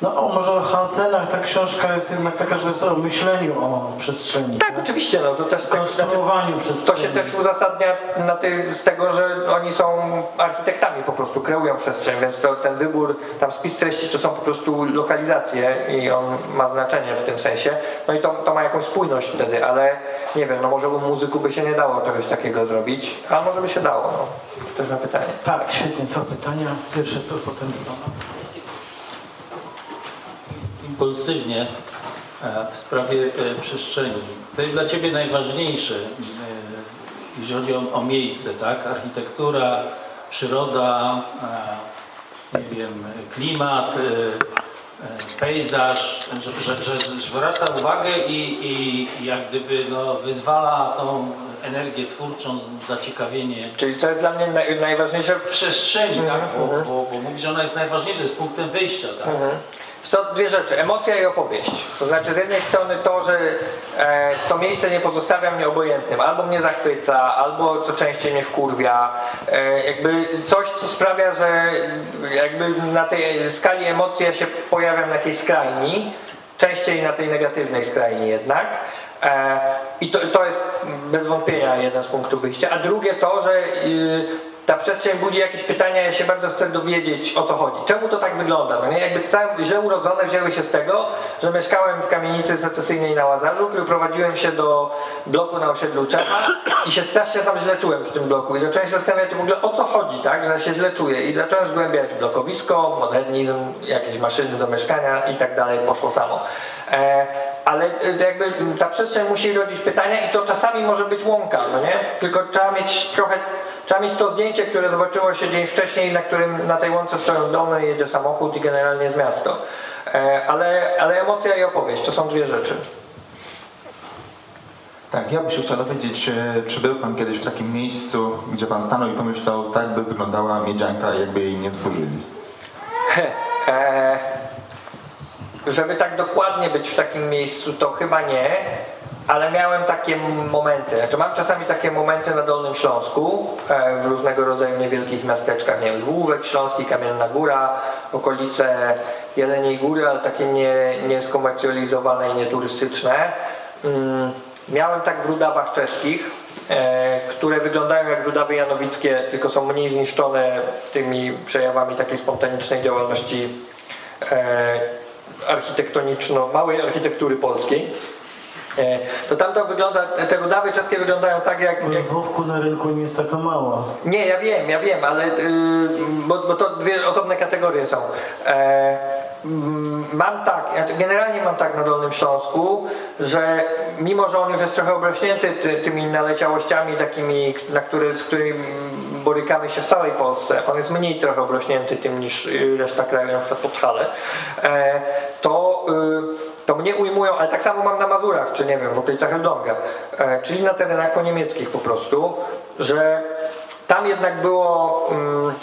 B: No może o Hansenach ta książka jest jednak taka, że jest o myśleniu o przestrzeni.
A: Tak, oczywiście, no to też tak, znaczy,
B: Konstruowaniu
A: To
B: przestrzeni.
A: się też uzasadnia na ty, z tego, że oni są architektami po prostu, kreują przestrzeń, więc to, ten wybór, tam spis treści to są po prostu lokalizacje i on ma znaczenie w tym sensie. No i to, to ma jakąś spójność wtedy, ale nie wiem, no może u muzyku by się nie dało czegoś takiego zrobić, a może by się dało, no. Też na pytanie.
B: Tak, świetnie. Co pytania? Pierwsze tu, potem pana.
D: Impulsywnie e, w sprawie e, przestrzeni. To jest dla Ciebie najważniejsze, e, jeśli chodzi o, o miejsce, tak? Architektura, przyroda, nie wiem, klimat, pejzaż, że, że, że zwraca uwagę i, i jak gdyby no, wyzwala tą energię twórczą, zaciekawienie
A: Czyli co jest dla mnie naj, najważniejsze w
D: przestrzeni, tak? Bo, bo, bo mówisz, że ona jest najważniejsza, jest punktem wyjścia, tak?
A: To dwie rzeczy, emocja i opowieść. To znaczy z jednej strony to, że e, to miejsce nie pozostawia mnie obojętnym, albo mnie zachwyca, albo co częściej mnie wkurwia. E, jakby coś, co sprawia, że jakby na tej skali emocji ja się pojawiam na jakiejś skrajni, częściej na tej negatywnej skrajni jednak. E, I to, to jest bez wątpienia jeden z punktów wyjścia. A drugie to, że y, ta przestrzeń budzi jakieś pytania, ja się bardzo chcę dowiedzieć o co chodzi. Czemu to tak wygląda? No nie? Jakby całe źle urodzone wzięły się z tego, że mieszkałem w kamienicy secesyjnej na Łazarzu, prowadziłem się do bloku na osiedlu Czecha i się strasznie tam źle czułem w tym bloku i zacząłem się zastanawiać w ogóle o co chodzi, tak, że się źle czuję i zacząłem zgłębiać blokowisko, modernizm, jakieś maszyny do mieszkania i tak dalej, poszło samo. E, ale e, jakby ta przestrzeń musi rodzić pytania i to czasami może być łąka, no nie? Tylko trzeba mieć trochę, trzeba mieć to zdjęcie, które zobaczyło się dzień wcześniej, na którym na tej łące stoją domy, jedzie samochód i generalnie jest miasto. E, ale, ale emocja i opowieść to są dwie rzeczy.
E: Tak, ja bym się chciał dowiedzieć, czy, był Pan kiedyś w takim miejscu, gdzie Pan stanął i pomyślał, tak by wyglądała miedzianka, jakby jej nie zburzyli.
A: E, żeby tak dokładnie być w takim miejscu, to chyba nie, ale miałem takie momenty. Znaczy mam czasami takie momenty na Dolnym Śląsku, e, w różnego rodzaju niewielkich miasteczkach, nie wiem, Lwówek Śląski, Kamienna Góra, okolice Jeleniej Góry, ale takie nie, nieskomercjalizowane i nieturystyczne. Mm, Miałem tak w Rudawach czeskich, e, które wyglądają jak Rudawy Janowickie, tylko są mniej zniszczone tymi przejawami takiej spontanicznej działalności e, architektoniczno, małej architektury polskiej. E, to tam to wygląda, te Rudawy czeskie wyglądają tak jak,
B: Lwówku na rynku nie jest taka mała.
A: nie, ja wiem, ja wiem, ale yy, bo, bo to dwie osobne kategorie są. E, mam tak, ja generalnie mam tak na Dolnym Śląsku, że mimo, że on już jest trochę obrośnięty ty, tymi naleciałościami takimi, na które, z którymi borykamy się w całej Polsce, on jest mniej trochę obrośnięty tym niż y, reszta kraju, na przykład Podhale, e, to, y, to mnie ujmują, ale tak samo mam na Mazurach, czy nie wiem, w okolicach Elbląga, e, czyli na terenach poniemieckich po prostu, że tam jednak było, mm,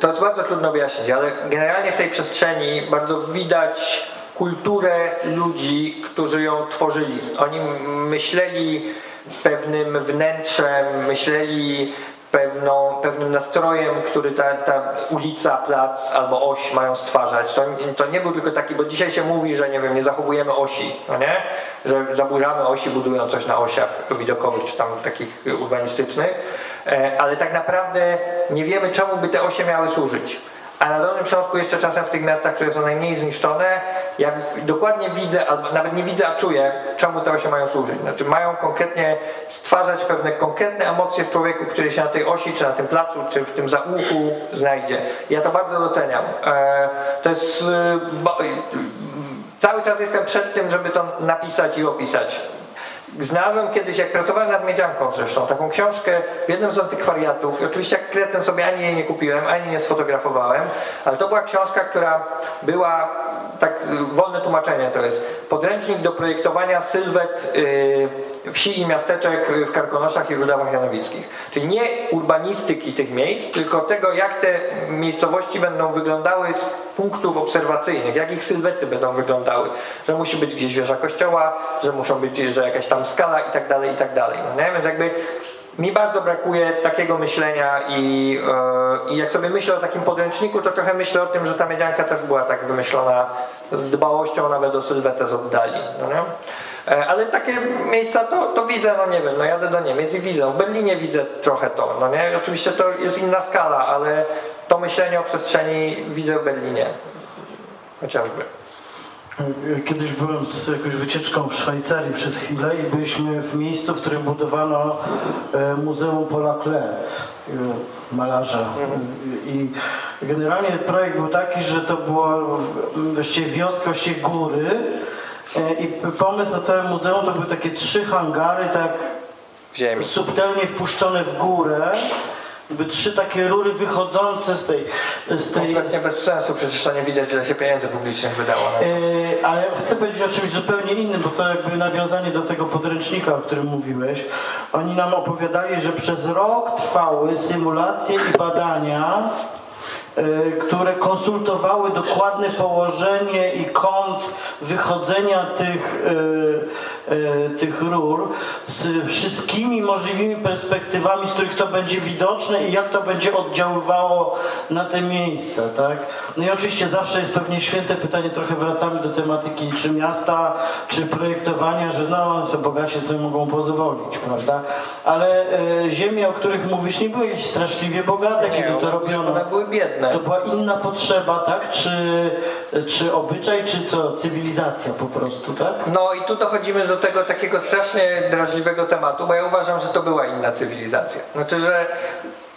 A: to jest bardzo trudno wyjaśnić, ale generalnie w tej przestrzeni bardzo widać kulturę ludzi, którzy ją tworzyli. Oni myśleli pewnym wnętrzem, myśleli pewną, pewnym nastrojem, który ta, ta ulica, plac albo oś mają stwarzać. To, to nie był tylko taki, bo dzisiaj się mówi, że nie wiem, nie zachowujemy osi, no nie? że zaburzamy osi budując coś na osiach widokowych czy tam takich urbanistycznych, ale tak naprawdę nie wiemy czemu by te osie miały służyć. A na Dolnym Śląsku jeszcze czasem w tych miastach, które są najmniej zniszczone, ja dokładnie widzę, albo nawet nie widzę, a czuję, czemu te osie mają służyć. Znaczy mają konkretnie stwarzać pewne konkretne emocje w człowieku, który się na tej osi, czy na tym placu, czy w tym zaułku znajdzie. Ja to bardzo doceniam. E, to jest... E, cały czas jestem przed tym, żeby to napisać i opisać. Znalazłem kiedyś, jak pracowałem nad Miedzianką zresztą, taką książkę w jednym z antykwariatów. I oczywiście jak kreten sobie ani jej nie kupiłem, ani nie sfotografowałem, ale to była książka, która była, tak wolne tłumaczenie to jest, podręcznik do projektowania sylwet yy, wsi i miasteczek w Karkonoszach i Rudawach Janowickich. Czyli nie urbanistyki tych miejsc, tylko tego, jak te miejscowości będą wyglądały z punktów obserwacyjnych, jak ich sylwety będą wyglądały, że musi być gdzieś wieża kościoła, że muszą być, że jakaś tam skala i tak dalej, i tak dalej. No nie? Więc jakby mi bardzo brakuje takiego myślenia i, yy, i jak sobie myślę o takim podręczniku, to trochę myślę o tym, że ta miedzianka też była tak wymyślona z dbałością nawet o sylwetę z oddali. No nie? E, ale takie miejsca to, to widzę, no nie wiem, no jadę do Niemiec i widzę. W Berlinie widzę trochę to, no nie? Oczywiście to jest inna skala, ale to myślenie o przestrzeni widzę w Berlinie. Chociażby.
B: Kiedyś byłem z jakąś wycieczką w Szwajcarii przez chwilę i byliśmy w miejscu, w którym budowano e, Muzeum Paula Klee, e, malarza. I generalnie projekt był taki, że to była właściwie wioska, właściwie góry e, i pomysł na całe muzeum to były takie trzy hangary, tak
A: ziemi.
B: subtelnie wpuszczone w górę. Jakby trzy takie rury wychodzące z tej, z tej
A: Kompletnie bez sensu, przecież to nie widać ile się pieniędzy publicznych wydało.
B: Yy, ale chcę powiedzieć o czymś zupełnie innym, bo to jakby nawiązanie do tego podręcznika, o którym mówiłeś. Oni nam opowiadali, że przez rok trwały symulacje i badania, które konsultowały dokładne położenie i kąt wychodzenia tych, yy, yy, tych rur z wszystkimi możliwymi perspektywami, z których to będzie widoczne i jak to będzie oddziaływało na te miejsca, tak? No i oczywiście zawsze jest pewnie święte pytanie, trochę wracamy do tematyki czy miasta, czy projektowania, że no, sobie bogaci sobie mogą pozwolić, prawda? Ale e, ziemie, o których mówisz, nie były straszliwie bogate,
A: Nie,
B: kiedy to robiono.
A: one były biedne.
B: To była inna potrzeba, tak? Czy, czy obyczaj, czy co? Cywilizacja po prostu, tak?
A: No i tu dochodzimy do tego takiego strasznie drażliwego tematu, bo ja uważam, że to była inna cywilizacja. Znaczy, że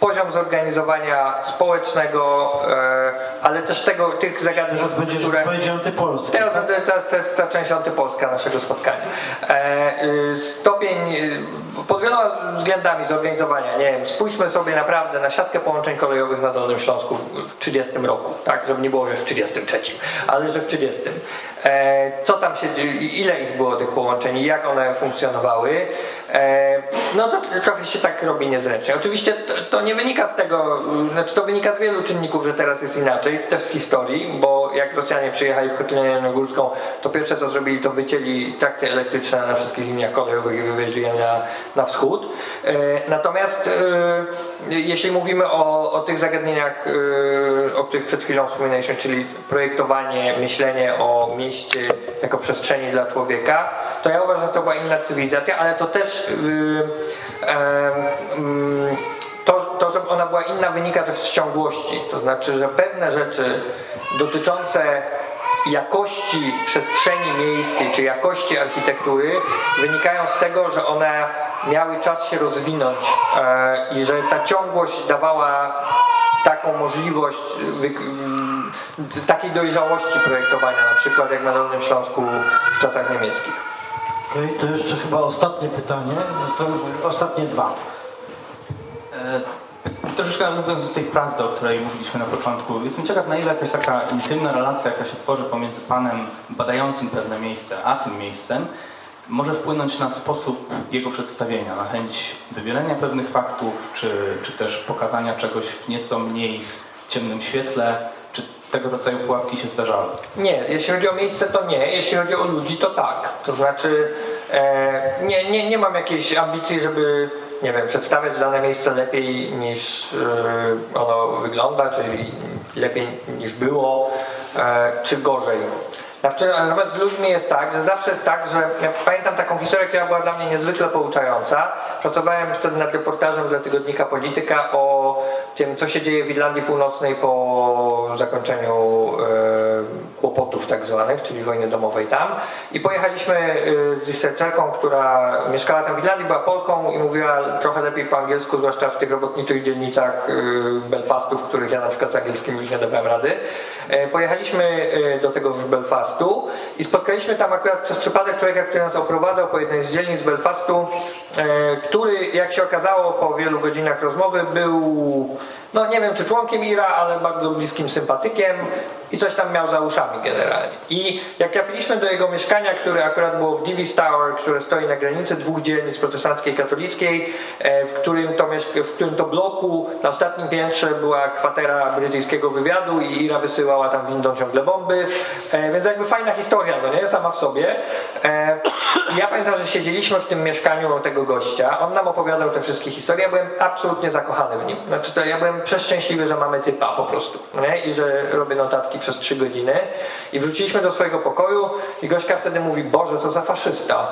A: poziom zorganizowania społecznego, e, ale też tego, tych zagadnień,
B: Teraz będziesz
A: które...
B: powiedział antypolski.
A: Teraz
B: tak?
A: będę, teraz to jest ta część antypolska naszego spotkania. E, y, stopień, y, pod wieloma względami zorganizowania, nie wiem, spójrzmy sobie naprawdę na siatkę połączeń kolejowych na Dolnym Śląsku w 30 roku, tak, żeby nie było, że w 33, ale że w 30. E, co tam się, ile ich było tych połączeń i jak one funkcjonowały, no to trochę się tak robi niezręcznie. Oczywiście to, to nie wynika z tego, znaczy to wynika z wielu czynników, że teraz jest inaczej, też z historii, bo jak Rosjanie przyjechali w Kotlinę Jeleniogórską, to pierwsze co zrobili, to wycięli trakcje elektryczne na wszystkich liniach kolejowych i wywieźli je na, na wschód. E, Natomiast e, jeśli mówimy o, o tych zagadnieniach, e, o których przed chwilą wspominaliśmy, czyli projektowanie, myślenie o mieście jako przestrzeni dla człowieka, to ja uważam, że to była inna cywilizacja, ale to też to, to, że ona była inna, wynika też z ciągłości. To znaczy, że pewne rzeczy dotyczące jakości przestrzeni miejskiej czy jakości architektury wynikają z tego, że one miały czas się rozwinąć e, i że ta ciągłość dawała taką możliwość mm, takiej dojrzałości projektowania, na przykład jak na Dolnym Śląsku w czasach niemieckich.
B: Okej, to jeszcze chyba ostatnie pytanie, ostatnie dwa.
F: Troszeczkę nawiązując do tej prawdy, o której mówiliśmy na początku, jestem ciekaw, na ile jakaś taka intymna relacja, jaka się tworzy pomiędzy panem badającym pewne miejsce, a tym miejscem, może wpłynąć na sposób jego przedstawienia, na chęć wybielenia pewnych faktów, czy, czy też pokazania czegoś w nieco mniej ciemnym świetle, czy tego rodzaju pułapki się zdarzały.
A: Nie, jeśli chodzi o miejsce, to nie. Jeśli chodzi o ludzi, to tak. To znaczy, e, nie, nie, nie mam jakiejś ambicji, żeby, nie wiem, przedstawiać dane miejsce lepiej niż e, ono wygląda, czyli lepiej niż było, e, czy gorzej. Znaczy, nawet z ludźmi jest tak, że zawsze jest tak, że ja pamiętam taką historię, która była dla mnie niezwykle pouczająca. Pracowałem wtedy nad reportażem dla tygodnika Polityka o tym, co się dzieje w Irlandii Północnej po zakończeniu e, kłopotów tak zwanych, czyli wojny domowej tam. I pojechaliśmy e, z researcherką, która mieszkała tam w Irlandii, była Polką i mówiła trochę lepiej po angielsku, zwłaszcza w tych robotniczych dzielnicach e, Belfastu, w których ja na przykład z angielskim już nie dawałem rady. E, Pojechaliśmy e, do tego już Belfastu i spotkaliśmy tam akurat przez przypadek człowieka, który nas oprowadzał po jednej z dzielnic Belfastu, e, który jak się okazało po wielu godzinach rozmowy był, no nie wiem czy członkiem IRA, ale bardzo bliskim sympatykiem i coś tam miał za uszami generalnie. I jak trafiliśmy do jego mieszkania, które akurat było w Divis Tower, które stoi na granicy dwóch dzielnic protestanckiej i katolickiej, e, w którym to, w którym to bloku na ostatnim piętrze była kwatera brytyjskiego wywiadu i IRA wysyłała tam windą ciągle bomby, e, więc jakby fajna historia, no nie, sama w sobie. E, ja pamiętam, że siedzieliśmy w tym mieszkaniu tego gościa, on nam opowiadał te wszystkie historie, ja byłem absolutnie zakochany w nim. Znaczy to ja byłem przeszczęśliwy, że mamy typa po prostu, no nie? I że robię notatki przez trzy godziny. I wróciliśmy do swojego pokoju i gośka wtedy mówi, Boże, co za faszysta.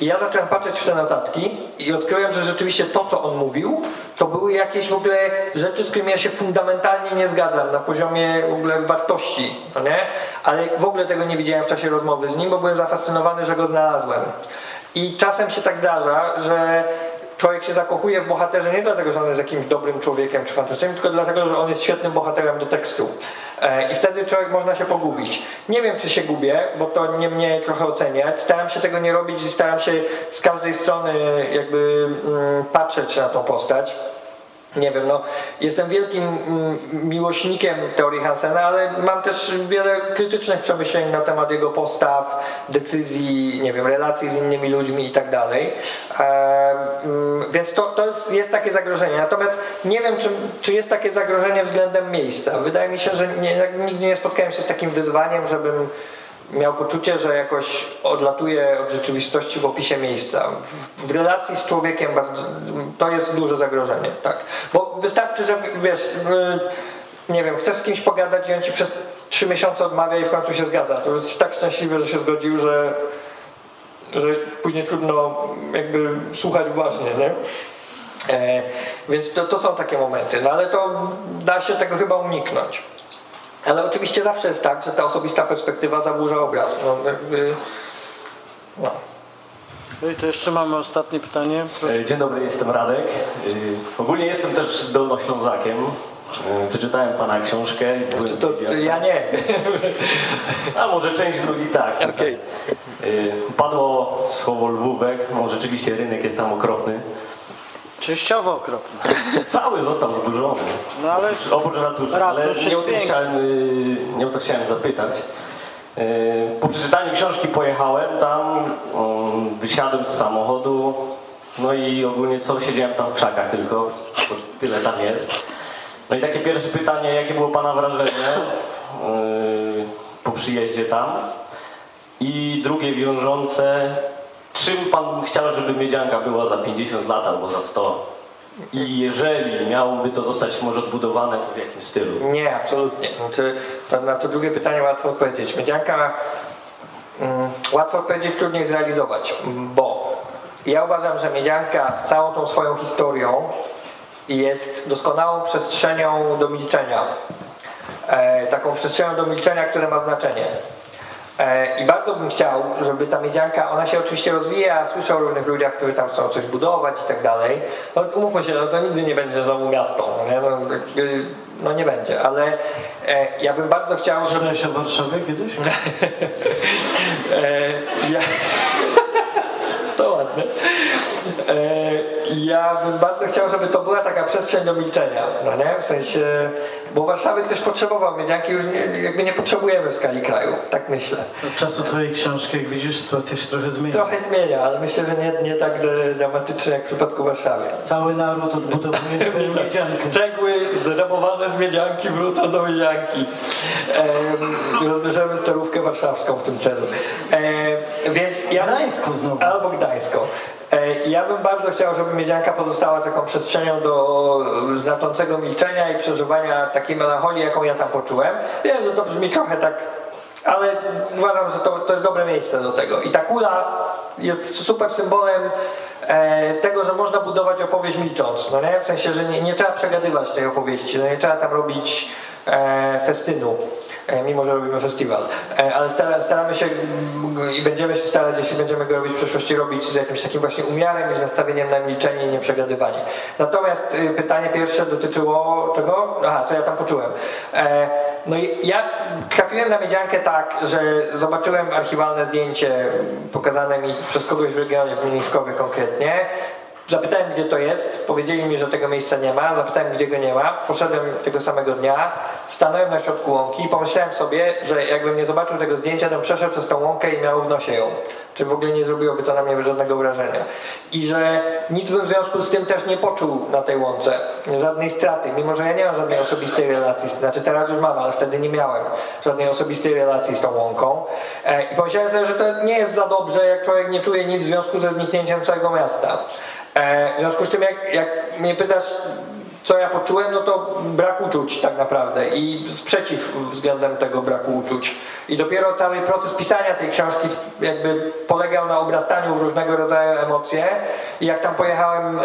A: I ja zacząłem patrzeć w te notatki i odkryłem, że rzeczywiście to, co on mówił, to były jakieś w ogóle rzeczy, z którymi ja się fundamentalnie nie zgadzam na poziomie w ogóle wartości, no nie? Ale w ogóle tego nie widziałem w czasie rozmowy z nim, bo byłem zafascynowany, że go znalazłem. I czasem się tak zdarza, że człowiek się zakochuje w bohaterze nie dlatego, że on jest jakimś dobrym człowiekiem czy fantastycznym, tylko dlatego, że on jest świetnym bohaterem do tekstu. E, I wtedy człowiek można się pogubić. Nie wiem, czy się gubię, bo to nie mnie trochę oceniać. Staram się tego nie robić i staram się z każdej strony jakby mm, patrzeć na tą postać. Nie wiem, no, jestem wielkim mm, miłośnikiem teorii Hansena, ale mam też wiele krytycznych przemyśleń na temat jego postaw, decyzji, nie wiem, relacji z innymi ludźmi i tak dalej. E, mm, Więc to, to jest, jest takie zagrożenie. Natomiast nie wiem, czy, czy jest takie zagrożenie względem miejsca. Wydaje mi się, że nie, nigdy nie spotkałem się z takim wyzwaniem, żebym miał poczucie, że jakoś odlatuje od rzeczywistości w opisie miejsca. W, w relacji z człowiekiem bardzo, to jest duże zagrożenie, tak. Bo wystarczy, że wiesz, nie wiem, chcesz z kimś pogadać i on ci przez trzy miesiące odmawia i w końcu się zgadza. To jest tak szczęśliwy, że się zgodził, że, że później trudno jakby słuchać uważnie, nie? E, więc to, to są takie momenty, no ale to da się tego chyba uniknąć. Ale oczywiście zawsze jest tak, że ta osobista perspektywa zaburza obraz. No, jakby, no.
B: No i to jeszcze mamy ostatnie pytanie. Proszę.
G: E, Dzień dobry, jestem Radek. E, Ogólnie jestem też dolnoślązakiem. E, Przeczytałem pana książkę. i byłem
A: To, to ja nie.
G: A może część ludzi tak. E, Padło słowo Lwówek. No rzeczywiście rynek jest tam okropny.
B: Częściowo okropne.
G: Cały został zburzony.
B: No ale
G: Oprócz ratuszy. Ale
B: Ratusz
G: nie o,
B: piękny.
G: chciałem, y, nie o to chciałem zapytać. Y, Po przeczytaniu książki pojechałem tam, um, wysiadłem z samochodu, no i ogólnie co, siedziałem tam w krzakach tylko, bo tyle tam jest. No i takie pierwsze pytanie, jakie było Pana wrażenie y, po przyjeździe tam? I drugie wiążące, czym Pan chciał, żeby Miedzianka była za 50 lat albo za 100? I jeżeli miałoby to zostać może odbudowane, to w jakim stylu?
A: Nie, absolutnie. Znaczy, to, na to drugie pytanie łatwo odpowiedzieć. Miedzianka mm, łatwo odpowiedzieć, trudniej zrealizować, bo ja uważam, że Miedzianka z całą tą swoją historią jest doskonałą przestrzenią do milczenia. E, taką przestrzenią do milczenia, które ma znaczenie. E, I bardzo bym chciał, żeby ta miedzianka, ona się oczywiście rozwija, słyszę o różnych ludziach, którzy tam chcą coś budować i tak dalej. No umówmy się, no to nigdy nie będzie znowu miasto. No, nie? No, no nie będzie, ale e, ja bym bardzo chciał, żeby
B: Słyszałeś o Warszawie kiedyś? [laughs]
A: E, ja... [laughs] To ładne. E, ja bym bardzo chciał, żeby to była taka przestrzeń do milczenia, no nie? W sensie, bo Warszawy ktoś potrzebował, Miedzianki już nie, jakby nie potrzebujemy w skali kraju, tak myślę.
B: Od czasu twojej książki, jak widzisz, sytuacja się trochę zmienia.
A: Trochę zmienia, ale myślę, że nie, nie tak dramatycznie jak w przypadku Warszawy.
B: Cały naród odbudowuje swoją [laughs] miedziankę.
A: Cegły zremowane z Miedzianki wrócą do Miedzianki. E, rozbierzemy starówkę warszawską w tym celu. E, więc ja...
B: Gdańską znowu.
A: Albo Gdańską. Ja bym bardzo chciał, żeby Miedzianka pozostała taką przestrzenią do znaczącego milczenia i przeżywania takiej melancholii, jaką ja tam poczułem. Wiem, że to brzmi trochę tak, ale uważam, że to, to jest dobre miejsce do tego. I ta kula jest super symbolem e, tego, że można budować opowieść milcząc. No nie? W sensie, że nie, nie trzeba przegadywać tej opowieści, że nie trzeba tam robić e, festynu. E, mimo że robimy festiwal. E, Ale stara, staramy się i będziemy się starać, jeśli będziemy go robić w przyszłości, robić z jakimś takim właśnie umiarem i z nastawieniem na milczenie i nieprzegadywanie. Natomiast y, pytanie pierwsze dotyczyło czego? Aha, co ja tam poczułem. E, No i ja trafiłem na Miedziankę tak, że zobaczyłem archiwalne zdjęcie pokazane mi przez kogoś w regionie, w Mniszkowie konkretnie. Zapytałem, gdzie to jest. Powiedzieli mi, że tego miejsca nie ma. Zapytałem, gdzie go nie ma. Poszedłem tego samego dnia. Stanąłem na środku łąki i pomyślałem sobie, że jakbym nie zobaczył tego zdjęcia, to przeszedł przez tą łąkę i miał w nosie ją. Czy w ogóle nie zrobiłoby to na mnie żadnego wrażenia. I że nic bym w związku z tym też nie poczuł na tej łące. Żadnej straty. Mimo, że ja nie mam żadnej osobistej relacji. Znaczy teraz już mam, ale wtedy nie miałem żadnej osobistej relacji z tą łąką. E, I pomyślałem sobie, że to nie jest za dobrze, jak człowiek nie czuje nic w związku ze zniknięciem całego miasta. E, W związku z czym, jak, jak mnie pytasz, co ja poczułem, no to brak uczuć tak naprawdę i sprzeciw względem tego braku uczuć. I dopiero cały proces pisania tej książki jakby polegał na obrastaniu w różnego rodzaju emocje. I jak tam pojechałem e,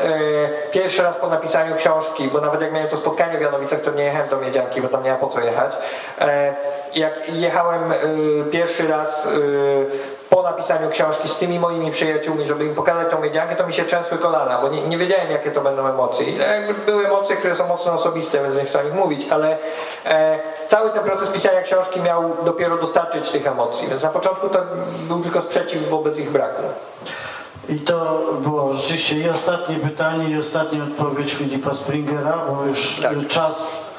A: pierwszy raz po napisaniu książki, bo nawet jak miałem to spotkanie w Janowicach, to nie jechałem do Miedzianki, bo tam nie ma po co jechać. E, jak jechałem e, pierwszy raz e, po napisaniu książki z tymi moimi przyjaciółmi, żeby im pokazać tą miedziankę, to mi się trzęsły kolana, bo nie, nie wiedziałem, jakie to będą emocje. I jakby były emocje, które są mocno osobiste, więc nie chcę o nich mówić, ale e, cały ten proces pisania książki miał dopiero dostarczyć tych emocji, więc na początku to był tylko sprzeciw wobec ich braku.
B: I to było rzeczywiście i ostatnie pytanie, i ostatnia odpowiedź Filipa Springera, bo już
A: Tak.
B: czas